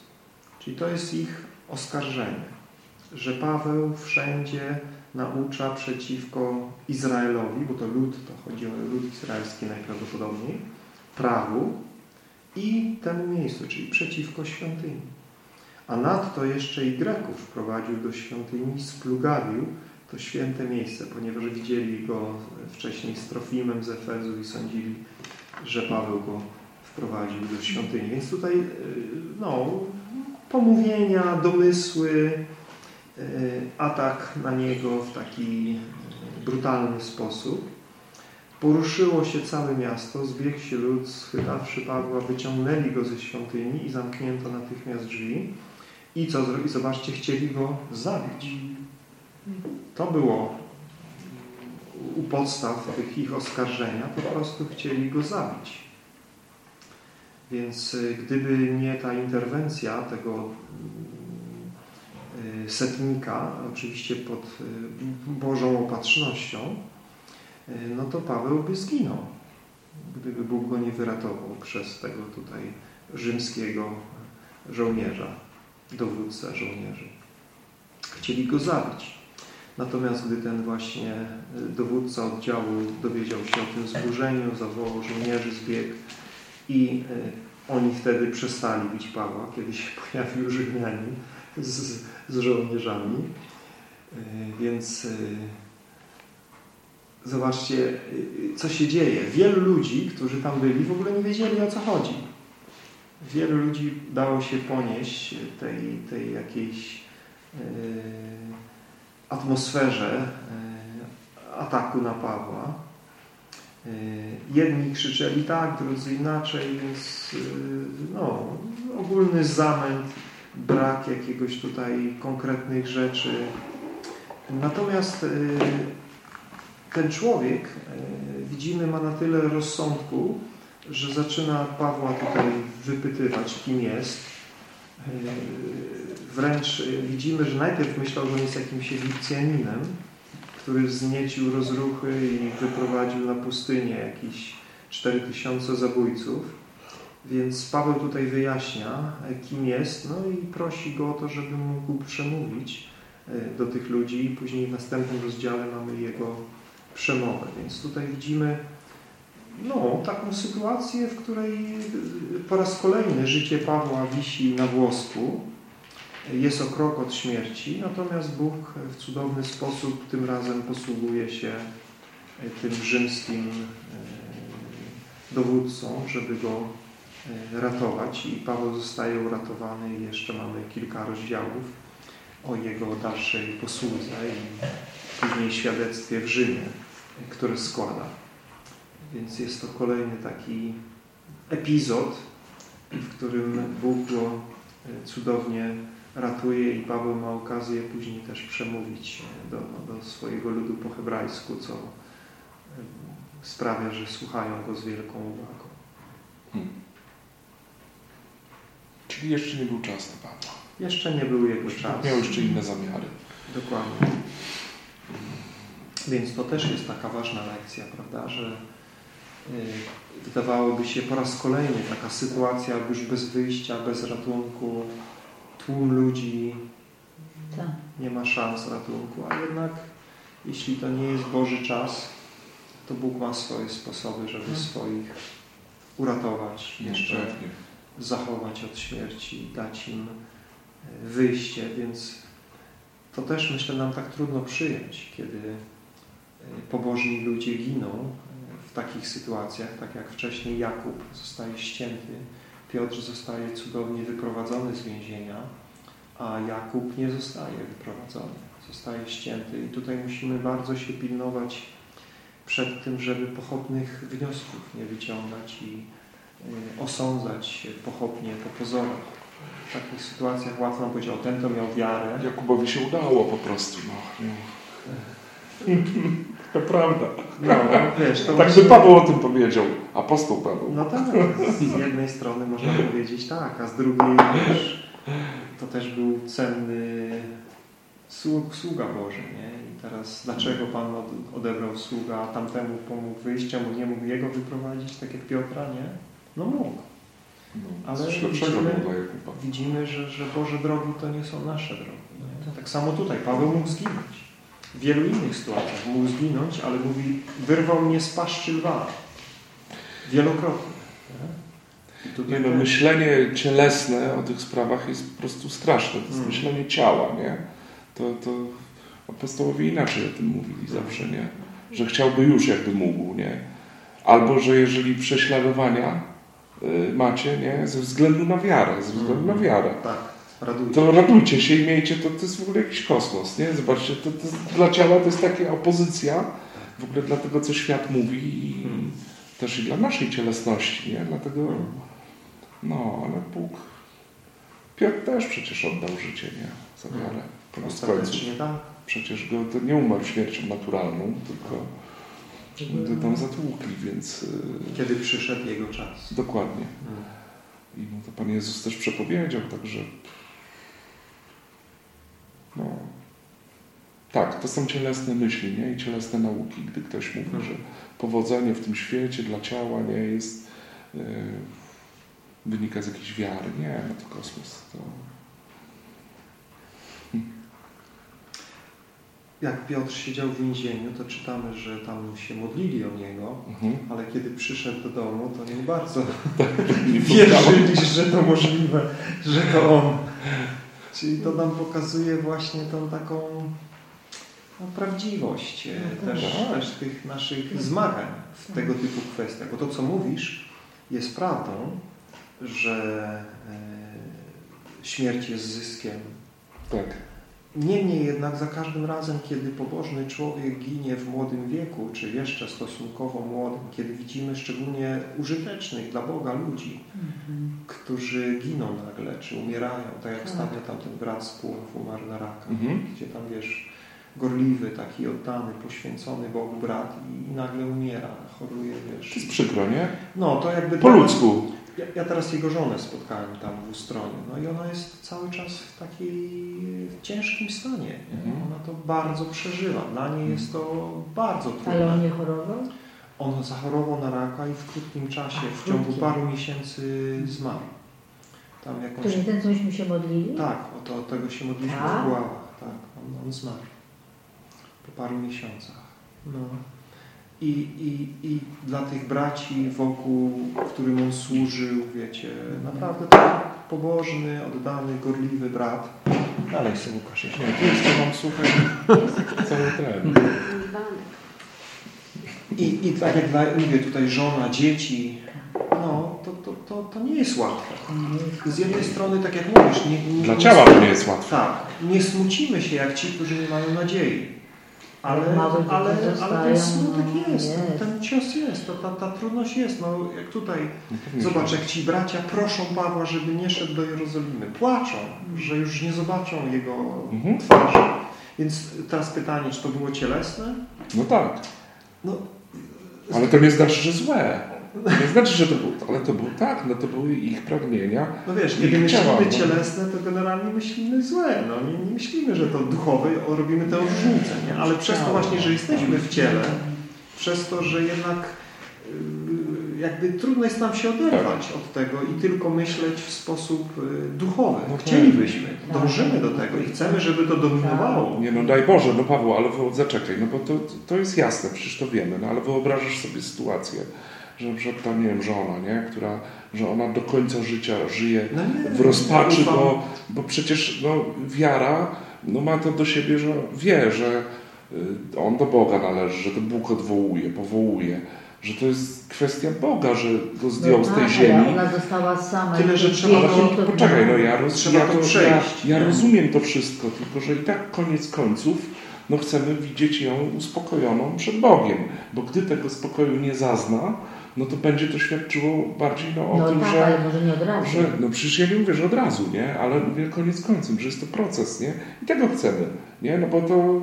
Czyli to jest ich oskarżenie, że Paweł wszędzie naucza przeciwko Izraelowi, bo to lud, to chodzi o lud izraelski najprawdopodobniej, prawu i temu miejscu, czyli przeciwko świątyni. A nadto jeszcze i Greków wprowadził do świątyni, splugawił to święte miejsce, ponieważ widzieli go wcześniej z Trofimem z Efezu i sądzili, że Paweł go wprowadził do świątyni. Więc tutaj y, no, pomówienia, domysły, y, atak na niego w taki brutalny sposób. Poruszyło się całe miasto, zbiegł się lud, schwytawszy Pawła, wyciągnęli go ze świątyni i zamknięto natychmiast drzwi. I co zrobili? Zobaczcie, chcieli go zabić. To było u podstaw tych ich oskarżenia, po prostu chcieli go zabić. Więc y, gdyby nie ta interwencja tego y, setnika, oczywiście pod y, Bożą opatrznością, no to Paweł by zginął, gdyby Bóg go nie wyratował przez tego tutaj rzymskiego żołnierza, dowódcę żołnierzy. Chcieli go zabić. Natomiast gdy ten właśnie dowódca oddziału dowiedział się o tym zburzeniu, zawołał żołnierzy, zbiegł i oni wtedy przestali bić Pawła, kiedy się (laughs) pojawił Rzymianin z, z żołnierzami. Więc zobaczcie, co się dzieje. Wielu ludzi, którzy tam byli, w ogóle nie wiedzieli, o co chodzi. Wielu ludzi dało się ponieść tej, tej jakiejś e, atmosferze e, ataku na Pawła. E, jedni krzyczeli tak, drudzy inaczej, więc no, ogólny zamęt, brak jakiegoś tutaj konkretnych rzeczy. Natomiast ten człowiek, widzimy, ma na tyle rozsądku, że zaczyna Pawła tutaj wypytywać, kim jest. Wręcz widzimy, że najpierw myślał, że on jest jakimś Egipcjaninem, który wzniecił rozruchy i wyprowadził na pustynię jakieś 4000 zabójców. Więc Paweł tutaj wyjaśnia, kim jest, no i prosi go o to, żeby mógł przemówić do tych ludzi i później w następnym rozdziale mamy jego przemowę. Więc tutaj widzimy no, taką sytuację, w której po raz kolejny życie Pawła wisi na włosku, jest o krok od śmierci, natomiast Bóg w cudowny sposób tym razem posługuje się tym rzymskim e, dowódcą, żeby go e, ratować i Paweł zostaje uratowany i jeszcze mamy kilka rozdziałów o jego dalszej posłudze i później świadectwie w Rzymie, które składa. Więc jest to kolejny taki epizod, w którym Bóg go e, cudownie ratuje i Paweł ma okazję później też przemówić do, do swojego ludu po hebrajsku, co e, sprawia, że słuchają go z wielką uwagą. Hmm. Czyli jeszcze nie był czas na Pawła. Jeszcze nie był jego czas. Miał jeszcze inne zamiary. Dokładnie. Więc to też jest taka ważna lekcja, prawda, że Y, wydawałoby się po raz kolejny taka sytuacja już bez wyjścia, bez ratunku, tłum ludzi, tak. nie ma szans ratunku, a jednak jeśli to nie jest Boży czas, to Bóg ma swoje sposoby, żeby tak. swoich uratować, jeszcze zachować od śmierci, dać im y, wyjście, więc to też myślę nam tak trudno przyjąć, kiedy y, pobożni ludzie giną y, w takich sytuacjach, tak jak wcześniej Jakub zostaje ścięty, Piotr zostaje cudownie wyprowadzony z więzienia, a Jakub nie zostaje wyprowadzony, zostaje ścięty. I tutaj musimy bardzo się pilnować przed tym, żeby pochopnych wniosków nie wyciągać i y, osądzać pochopnie po pozorach. W takich sytuacjach łatwo powiedzieć, o ten to miał wiarę. Jakubowi się udało po prostu. No. (laughs) To prawda. No, wiesz, to Tak właśnie- by Paweł o tym powiedział. Apostoł Paweł. No tak, z jednej strony można powiedzieć tak, a z drugiej wiesz, to też był cenny sług, sługa Boży, nie? I teraz dlaczego Pan od, odebrał sługa, a tamtemu pomógł wyjść, czemu nie mógł jego wyprowadzić, tak jak Piotra, nie? No mógł. No, Ale widzimy-. Widzimy, że, że Boże drogi to nie są nasze drogi. Nie? Tak samo tutaj Paweł mógł zginąć. W wielu innych sytuacjach mógł zginąć, ale mówi, wyrwał mnie z paszczy lwa. Wielokrotnie. Nie? No, myślenie cielesne o tych sprawach jest po prostu straszne. To jest Mm. myślenie ciała, nie? To, to apostołowie inaczej o tym mówili zawsze, nie? Że chciałby już jakby mógł, nie? Albo, że jeżeli prześladowania y, macie, nie? Ze względu na wiarę, ze względu na wiarę. Tak, radujcie. To radujcie się i miejcie, to, to jest w ogóle jakiś kosmos, nie? Zobaczcie, to, to dla ciała to jest taka opozycja w ogóle dla tego, co świat mówi i Hmm. też i dla naszej cielesności, nie? Dlatego, Hmm. No, ale Bóg, Piotr też przecież oddał życie, nie? Za wiarę. Koniec końców. Tak. Przecież go to nie umarł śmiercią naturalną, tylko go tam zatłukli, więc y, Kiedy przyszedł jego czas. dokładnie. Mm. I no to Pan Jezus też przepowiedział, także no, tak, to są cielesne myśli nie? i cielesne nauki, gdy ktoś mówi, Mhm. że powodzenie w tym świecie dla ciała nie jest e, wynika z jakiejś wiary. Nie, no to kosmos. To... Jak Piotr siedział w więzieniu, to czytamy, że tam się modlili o niego, Mhm. ale kiedy przyszedł do domu, to nie bardzo (laughs) Nie (laughs) wierzyli, że to możliwe, że to on. Czyli to nam pokazuje właśnie tą taką no, prawdziwość e, No tak. też, Tak. też tych naszych zmagań w tego typu kwestiach. Bo to, co mówisz, jest prawdą, że e, śmierć jest zyskiem. Tak. Niemniej jednak za każdym razem, kiedy pobożny człowiek ginie w młodym wieku, czy jeszcze stosunkowo młodym, kiedy widzimy szczególnie użytecznych dla Boga ludzi, Mhm. którzy giną nagle, czy umierają, tak jak Tak. ostatnio tamten brat z Pułów umarł na raka, Mhm. gdzie tam wiesz, gorliwy, taki oddany, poświęcony Bogu brat i, i nagle umiera, choruje, To wiesz. jest przykro, nie? No, to jakby... Po ludzku. Ja, ja teraz jego żonę spotkałem tam w Ustronie, no i ona jest cały czas w takiej ciężkim stanie. Nie? Mhm. Ona to bardzo przeżywa. Dla niej jest to bardzo trudne. Ale on nie chorował? On zachorował na raka i w krótkim czasie, A, w ciągu paru miesięcy zmarł. Tam jakąś... To nie ten, co myśmy się modlili? Tak, o to, o tego się modliliśmy Tak? w Puławach. Tak, on, on zmarł. Po paru miesiącach. No. I, i, I dla tych braci wokół, którym on służył, wiecie, naprawdę to pobożny, oddany, gorliwy brat. Dalej sobie Łukasz, jeśli Nie, tu jest to mam słuchaj cały ten. I, I tak jak dla, mówię tutaj żona, dzieci, no to, to, to, to nie jest łatwe. Z jednej strony, tak jak mówisz, nie, nie, Dla ciała to nie jest łatwe. Tak, nie smucimy się jak ci, którzy nie mają nadziei. Ale, ale, ale ten zostają, smutek no, jest, ten, jest. ten cios jest, to, ta, ta trudność jest. No, jak tutaj, No zobacz, jak ci bracia proszą Pawła, żeby nie szedł do Jerozolimy. Płaczą, że już nie zobaczą jego Mhm. twarzy. Więc teraz pytanie, czy to było cielesne? No tak. No, Ale to nie znaczy, że złe. Nie znaczy, że to było, ale to było tak, no to były ich pragnienia. No wiesz, kiedy myślimy cielesne, to generalnie myślimy złe. No, nie, nie myślimy, że to duchowe, robimy tę różnicę. Nie? Ale przez to właśnie, że jesteśmy w ciele, przez to, że jednak yy, jakby trudno jest nam się oderwać od tego i tylko myśleć w sposób yy, duchowy. No tak. Chcielibyśmy, Tak. dążymy do tego i chcemy, żeby to dominowało. Nie no daj Boże, no Paweł, ale zaczekaj, no bo to, to jest jasne, przecież to wiemy, no ale wyobrażasz sobie sytuację, że przykład ta, nie wiem, żona, nie, która, że ona do końca życia żyje No nie, w rozpaczy, bo, bo przecież no, wiara no ma to do siebie, że wie, że y, on do Boga należy, że to Bóg odwołuje, powołuje, że to jest kwestia Boga, że go zdjął no z tej tak, ziemi. Ona została sama. Tyle, że trzeba to- poczekaj, no ja, roz, Trzeba ja, to to, ja, przejść, ja nie? rozumiem to wszystko, tylko że i tak koniec końców no chcemy widzieć ją uspokojoną przed Bogiem, bo gdy tego spokoju nie zazna, no to będzie to świadczyło bardziej no, o No tym, tak, że, ale może nie od razu. że no przecież ja nie mówię, że od razu, nie, ale mówię koniec końcem, że jest to proces, nie, i tego chcemy, nie, no bo to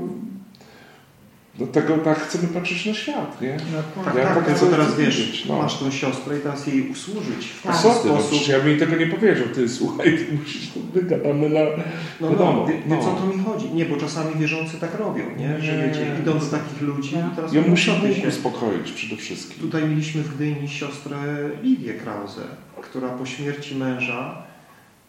do tego tak chcemy patrzeć na świat, nie. No Tak, tak. Ja tak, tak tylko teraz wiesz, no. masz tą siostrę i teraz jej usłużyć w Tak. taki ty, no sposób. przecież ja bym jej tego nie powiedział, ty słuchaj, ty musisz, wygadamy na, No, Wiadomo, no, wie, no. co to mi chodzi? Nie, bo czasami wierzący tak robią, nie? Że Nie. wiecie, idą do takich ludzi Tak. i teraz ty Bóg się... uspokoić przede wszystkim. Tutaj mieliśmy w Gdyni siostrę Lidię Krause, która po śmierci męża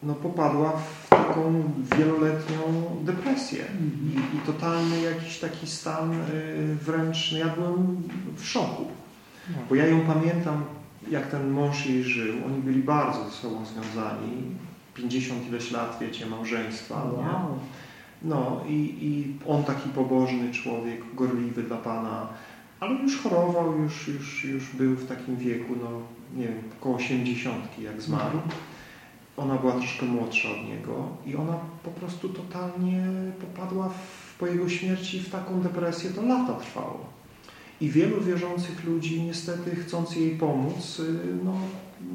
no, popadła w taką wieloletnią depresję I, i totalny jakiś taki stan y, wręcz, no ja byłem w szoku. Bo ja ją pamiętam, jak ten mąż jej żył. Oni byli bardzo ze sobą związani. 50 ileś lat, wiecie, małżeństwa. Nie? Wow. No i, i on taki pobożny człowiek, gorliwy dla Pana, ale już chorował, już, już, już był w takim wieku, no nie wiem, około 80 jak zmarł. Ona była troszkę młodsza od niego i ona po prostu totalnie popadła w, po jego śmierci w taką depresję, to lata trwało. I wielu wierzących ludzi niestety chcąc jej pomóc, y, no,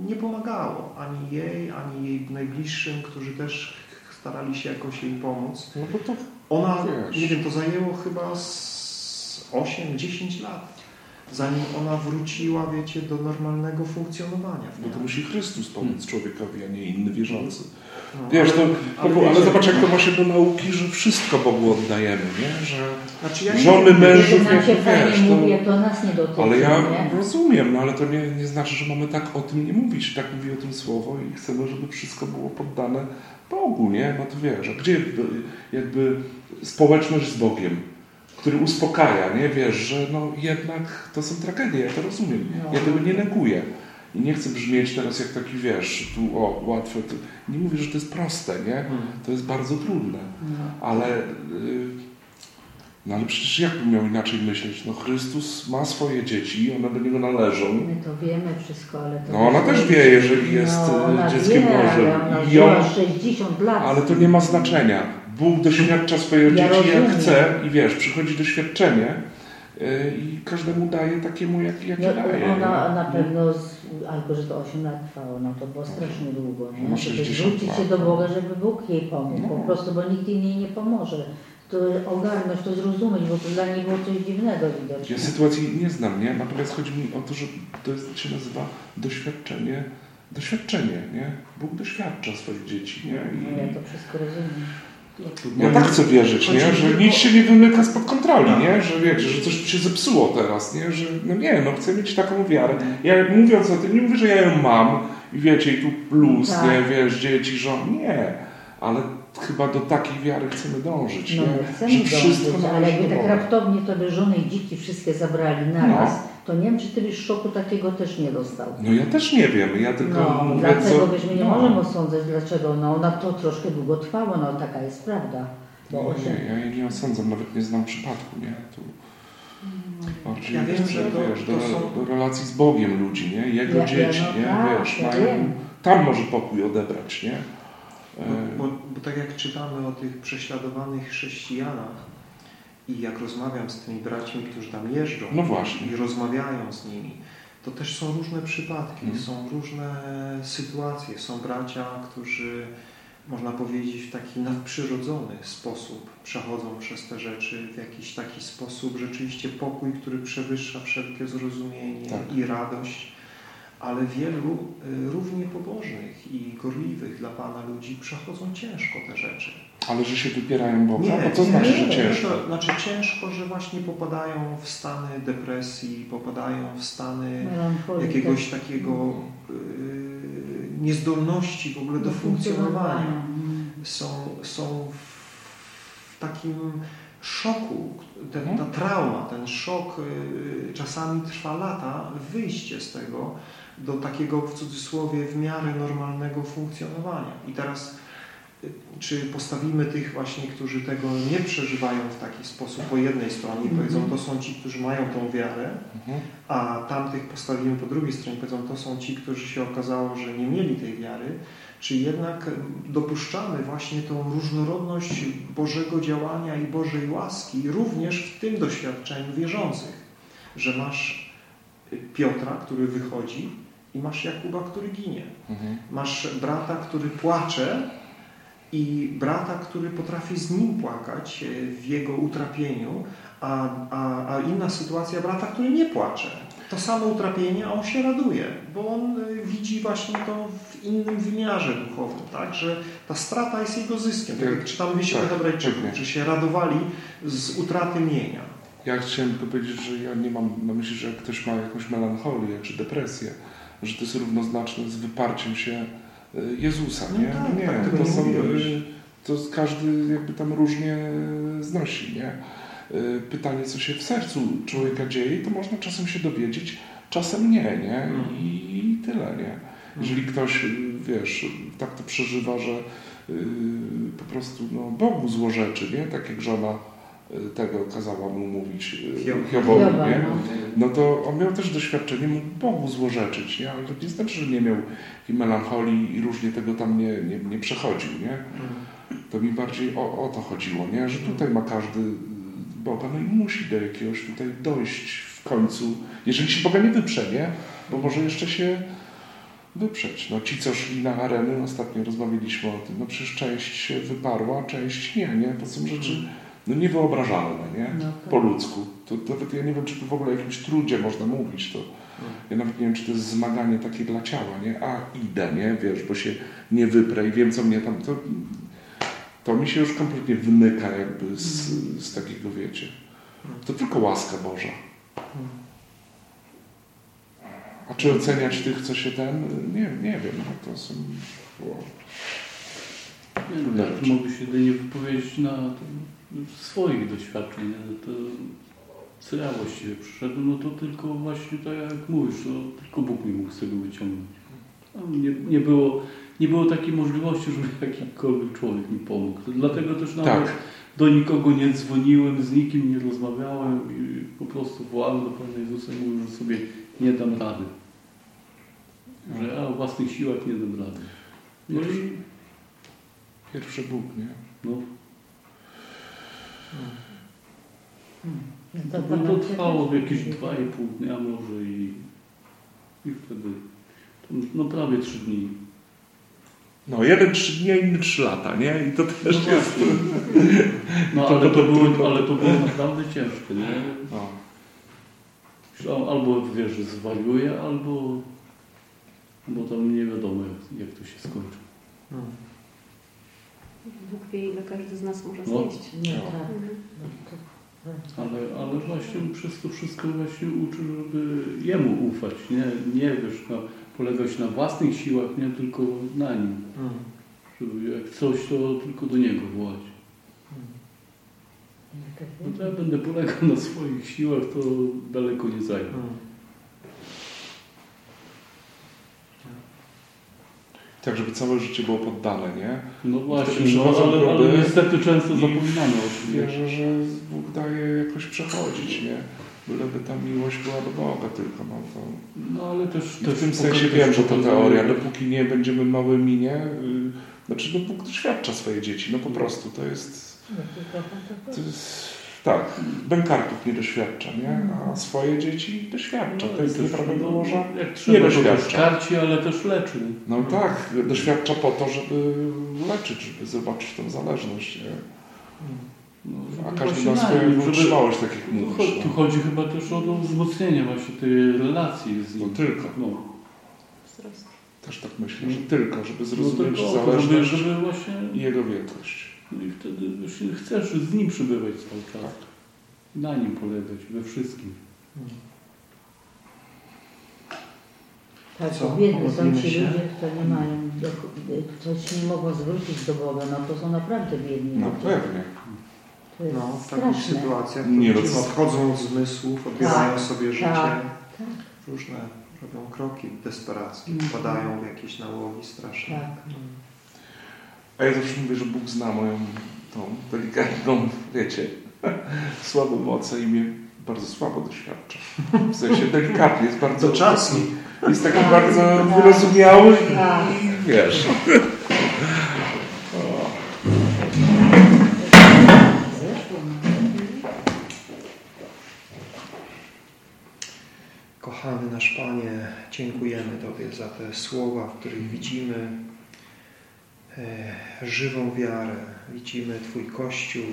nie pomagało ani jej, ani jej najbliższym, którzy też starali się jakoś jej pomóc. No bo to Ona, Wiesz. nie wiem, to zajęło chyba z 8-10 lat, zanim ona wróciła, wiecie, do normalnego funkcjonowania. Bo to miarę. musi Chrystus pomóc człowiekowi, a nie inny wierzący. No, Wiesz, to, ale- ale, ale ale wiecie- zobacz jak to ma się do nauki, że wszystko Bogu oddajemy, nie? Że, Znaczy, ja nie żony, wiem, mężów, się wiesz, to- mówi, to nas nie dotyczy. ale ja nie? rozumiem, no ale to nie, nie znaczy, że mamy tak o tym nie mówić. Tak mówi o tym słowo i chcemy, żeby wszystko było poddane Bogu, nie? No to wiesz, a gdzie jakby społeczność z Bogiem, który uspokaja, nie? Wiesz, że no jednak to są tragedie, ja to rozumiem. No. Ja tego nie neguję. I nie chcę brzmieć teraz jak taki, wiesz, tu o, łatwe. To, nie mówię, że to jest proste, nie? Hmm. To jest bardzo trudne. No. Ale, y, no ale przecież jak bym miał inaczej myśleć? No Chrystus ma swoje dzieci, one do Niego należą. My to wiemy wszystko, ale to... No ona też wie, jeżeli jest no, ona y, dzieckiem Bożym. Ona I on, 60 lat. ale to nie ma znaczenia. Bóg doświadcza swojego Ja dzieci jak rozumiem. chce i wiesz, przychodzi doświadczenie y, i każdemu daje takiemu, jak, jakie No, daje. ona nie? na pewno, z, albo że to 8 lat trwało, no to było strasznie długo, nie? Żeby 60 zwrócić się do no. Boga, żeby Bóg jej pomógł, No. po prostu, bo nikt innej nie pomoże. To ogarnąć, to zrozumieć, bo to dla niej było coś dziwnego widocznie. Ja sytuacji nie znam, nie? Natomiast chodzi mi o to, że to jest, się nazywa doświadczenie, doświadczenie, nie? Bóg doświadcza swoich dzieci, nie? No, ja I to wszystko rozumiem. Ja tak chcę wierzyć, nie? Że nic się nie wymyka spod kontroli, nie? Że wiecie, że coś się zepsuło teraz, nie? Że no nie, no chcę mieć taką wiarę. Ja mówiąc o tym, nie mówię, że ja ją mam i wiecie, i tu plus, Tak. nie? Wiesz, dzieci, żon, nie. Ale chyba do takiej wiary chcemy dążyć, No nie? my chcemy Że wszystko dążyć, ale tak raptownie to by żony i dzieci wszystkie zabrali No. To nie wiem, czy ty byś szoku takiego też nie dostał. No ja też nie wiem, ja tylko No, mówię, dlatego co... byśmy nie no. możemy osądzać, dlaczego. No, ona to troszkę długo trwało, no taka jest prawda. Bo No, nie, ja jej nie osądzam, nawet nie znam przypadku, nie? Tu bardziej Ja wiem, wiesz, że to- wiesz, to do, są- do relacji z Bogiem ludzi, nie? Jego Ja- ja dzieci, no nie? tak, wiesz, ja mają, wiem. tam może pokój odebrać, nie? E, Bo, bo, bo tak jak czytamy o tych prześladowanych chrześcijanach i jak rozmawiam z tymi braćmi, którzy tam jeżdżą No i rozmawiają z nimi, to też są różne przypadki, Mhm. są różne sytuacje. Są bracia, którzy można powiedzieć w taki nadprzyrodzony sposób przechodzą przez te rzeczy, w jakiś taki sposób rzeczywiście pokój, który przewyższa wszelkie zrozumienie Tak. i radość. Ale wielu y, równie pobożnych i gorliwych dla Pana ludzi przechodzą ciężko te rzeczy. Ale że się wypierają Boga? Nie, to znaczy, nie, że nie, ciężko. To znaczy ciężko, że właśnie popadają w stany depresji, popadają w stany jakiegoś też. takiego y, niezdolności w ogóle do funkcjonowania. Mm. Są, są w takim szoku. Ten, ta Mhm. trauma, ten szok y, czasami trwa lata, wyjście z tego do takiego w cudzysłowie w miarę normalnego funkcjonowania. I teraz czy postawimy tych właśnie, którzy tego nie przeżywają w taki sposób po jednej stronie i Mhm. powiedzą, to są ci, którzy mają tą wiarę, Mhm. a tamtych postawimy po drugiej stronie, powiedzą, to są ci, którzy się okazało, że nie mieli tej wiary, czy jednak dopuszczamy właśnie tą różnorodność Bożego działania i Bożej łaski również w tym doświadczeniu wierzących, że masz Piotra, który wychodzi i masz Jakuba, który ginie. Mhm. Masz brata, który płacze i brata, który potrafi z nim płakać e, w jego utrapieniu, a, a, a inna sytuacja brata, który nie płacze. To samo utrapienie, a on się raduje, bo on e, widzi właśnie to w innym wymiarze duchowym, tak? że ta strata jest jego zyskiem. Tak jak czytamy w Tak, Hebrajczyków, pewnie. że się radowali z utraty mienia. Ja chciałem tylko powiedzieć, że ja nie mam na myśli, że ktoś ma jakąś melancholię czy depresję, że to jest równoznaczne z wyparciem się y, Jezusa, No nie? tak, nie, tak, to są, to każdy jakby tam różnie znosi, nie? Y, Pytanie, co się w sercu człowieka dzieje, to można czasem się dowiedzieć, czasem nie, nie? Mhm. I tyle, nie? Jeżeli ktoś, y, wiesz, tak to przeżywa, że po prostu no, Bogu złorzeczy, nie? Tak jak żona tego kazała mu mówić y, Hiob. Hiobowi, nie? no. No to on miał też doświadczenie, mógł Bogu złorzeczyć, nie? Ale to nie znaczy, że nie miał i melancholii i różnie tego tam nie, nie, nie przechodził, nie? To mi bardziej o, o to chodziło, nie? Że tutaj ma każdy Boga, no i musi do jakiegoś tutaj dojść w końcu, jeżeli się Boga nie wyprze, nie? Bo może jeszcze się wyprzeć. No ci, co szli na areny, ostatnio rozmawialiśmy o tym, no przecież część się wyparła, część nie, nie? To są rzeczy no niewyobrażalne, nie? No tak. Po ludzku. To, nawet ja nie wiem, czy tu w ogóle o jakimś trudzie można mówić. To, ja nawet nie wiem, czy to jest zmaganie takie dla ciała, nie? A idę, nie? Wiesz, bo się nie wyprę i wiem, co mnie tam... To, to mi się już kompletnie wymyka jakby z, z takiego, wiecie. To tylko łaska Boża. A czy oceniać tych, co się ten... Nie, nie wiem. No to są... o, Nie mogę się jedynie wypowiedzieć na tym, swoich doświadczeń. To co ja właściwie przyszedłem, no to tylko właśnie tak jak mówisz, tylko Bóg mi mógł z tego wyciągnąć. Nie, nie, było, nie było takiej możliwości, żeby (laughs) jakikolwiek człowiek mi pomógł. Dlatego też nawet Tak. do nikogo nie dzwoniłem, z nikim nie rozmawiałem i po prostu wołałem do Pana Jezusa i mówiłem, że sobie nie dam rady. Że ja o własnych siłach nie dam rady. No i Pierwszy Bóg, nie? No To, to, to, trwało jakieś 2,5 dnia może i, i wtedy to, no prawie 3 dni. No, jeden trzy dni, a inny trzy lata, nie? I to też No jest... No To- ale to- to, to- było, ale to było naprawdę ciężkie, nie? No. Myślałem, Albo wiesz, że zwariuję, albo bo tam nie wiadomo jak, jak to się skończy. Bóg wie, ile każdy z nas może No. znieść. No tak. Mhm. No Ale, ale właśnie przez to wszystko właśnie uczy, żeby jemu ufać, nie, nie wiesz, na, polegać na własnych siłach, nie tylko na nim. Żeby jak coś, to tylko do niego wołać. No to ja będę polegał na swoich siłach, to daleko nie zajdę. Tak, żeby całe życie było poddane, nie? No właśnie, no, przychodzą ale, ale niestety często zapominamy o tym. Wierzę, że Bóg daje jakoś przechodzić, nie? Byleby ta miłość była do Boga tylko, no to... No ale też... I też w tym sensie wiem, że to teoria, dopóki nie będziemy małymi, nie? Znaczy, no Bóg doświadcza swoje dzieci, no po prostu, to jest... No To jest tak, bękartów nie doświadcza, nie? A swoje dzieci doświadcza. To jest no, Jak nie doświadcza. karci, ale też leczy. No tak, doświadcza po to, żeby leczyć, żeby zobaczyć tą zależność. Nie? No, A żeby każdy ma na swoją wytrzymałość, tak jak No, mówisz. Tu No. chodzi chyba też o wzmocnienie właśnie tej relacji z No nim. tylko. No. Też tak myślę, że tylko, żeby no zrozumieć tylko o to, żeby, zależność żeby właśnie... i jego wielkość. No i wtedy chcesz z nim przybywać cały czas. Tak. Na nim polegać, we wszystkim. Tak, Co? biedni są ci się? ludzie, którzy nie mają, coś nie mogą zwrócić do Boga, no to są naprawdę biedni No ludzie. pewnie. To jest No, w takich straszne. sytuacjach Nie, nie, to- odchodzą od zmysłów, odbierają sobie życie. tak. Różne robią kroki desperackie, Mhm. wpadają w jakieś nałogi straszne. Tak. A ja zawsze mówię, że Bóg zna moją tą delikatną, wiecie, (laughs) słabą mocę i mnie bardzo słabo doświadcza. W sensie delikatnie, jest bardzo... Do czasu. Jest taki bardzo wyrozumiały Tak. i wiesz... (laughs) Kochany nasz Panie, dziękujemy Tobie za te słowa, w których widzimy żywą wiarę, widzimy Twój Kościół,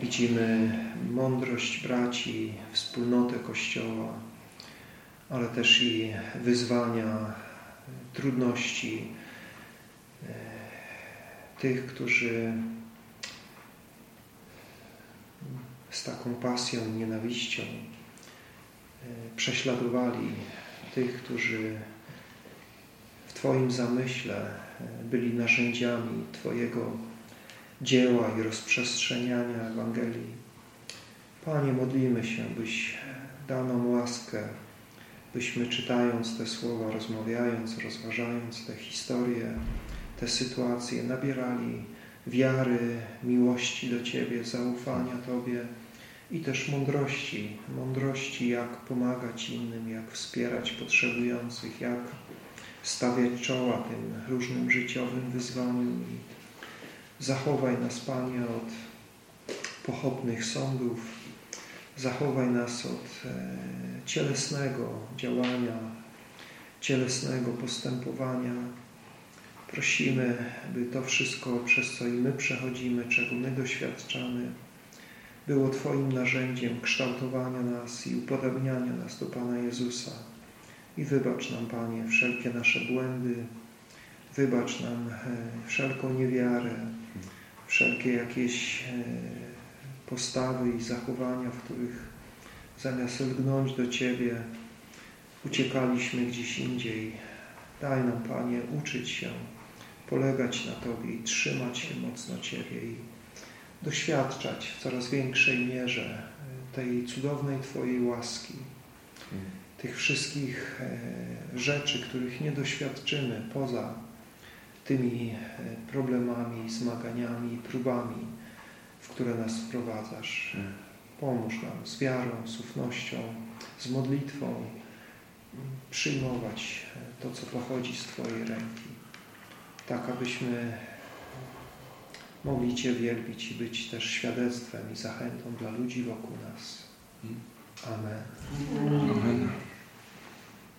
widzimy mądrość braci, wspólnotę Kościoła, ale też i wyzwania, trudności e, tych, którzy z taką pasją, nienawiścią prześladowali tych, którzy w Twoim zamyśle byli narzędziami Twojego dzieła i rozprzestrzeniania Ewangelii. Panie, modlimy się, byś dał nam łaskę, byśmy czytając te słowa, rozmawiając, rozważając te historie, te sytuacje, nabierali wiary, miłości do Ciebie, zaufania Tobie, i też mądrości. Mądrości, jak pomagać innym, jak wspierać potrzebujących, jak stawiać czoła tym różnym życiowym wyzwaniom. Zachowaj nas, Panie, od pochopnych sądów. Zachowaj nas od e, cielesnego działania, cielesnego postępowania. Prosimy, by to wszystko, przez co i my przechodzimy, czego my doświadczamy, było Twoim narzędziem kształtowania nas i upodabniania nas do Pana Jezusa. I wybacz nam, Panie, wszelkie nasze błędy, wybacz nam e, wszelką niewiarę, wszelkie jakieś e, postawy i zachowania, w których zamiast lgnąć do Ciebie, uciekaliśmy gdzieś indziej. Daj nam, Panie, uczyć się, polegać na Tobie i trzymać się mocno Ciebie i doświadczać w coraz większej mierze e, tej cudownej Twojej łaski, tych wszystkich e, rzeczy, których nie doświadczymy poza tymi e, problemami, zmaganiami, próbami, w które nas wprowadzasz. Pomóż nam z wiarą, z ufnością, z modlitwą przyjmować to, co pochodzi z Twojej ręki, tak abyśmy mogli Cię wielbić i być też świadectwem i zachętą dla ludzi wokół nas. Amen. Amen.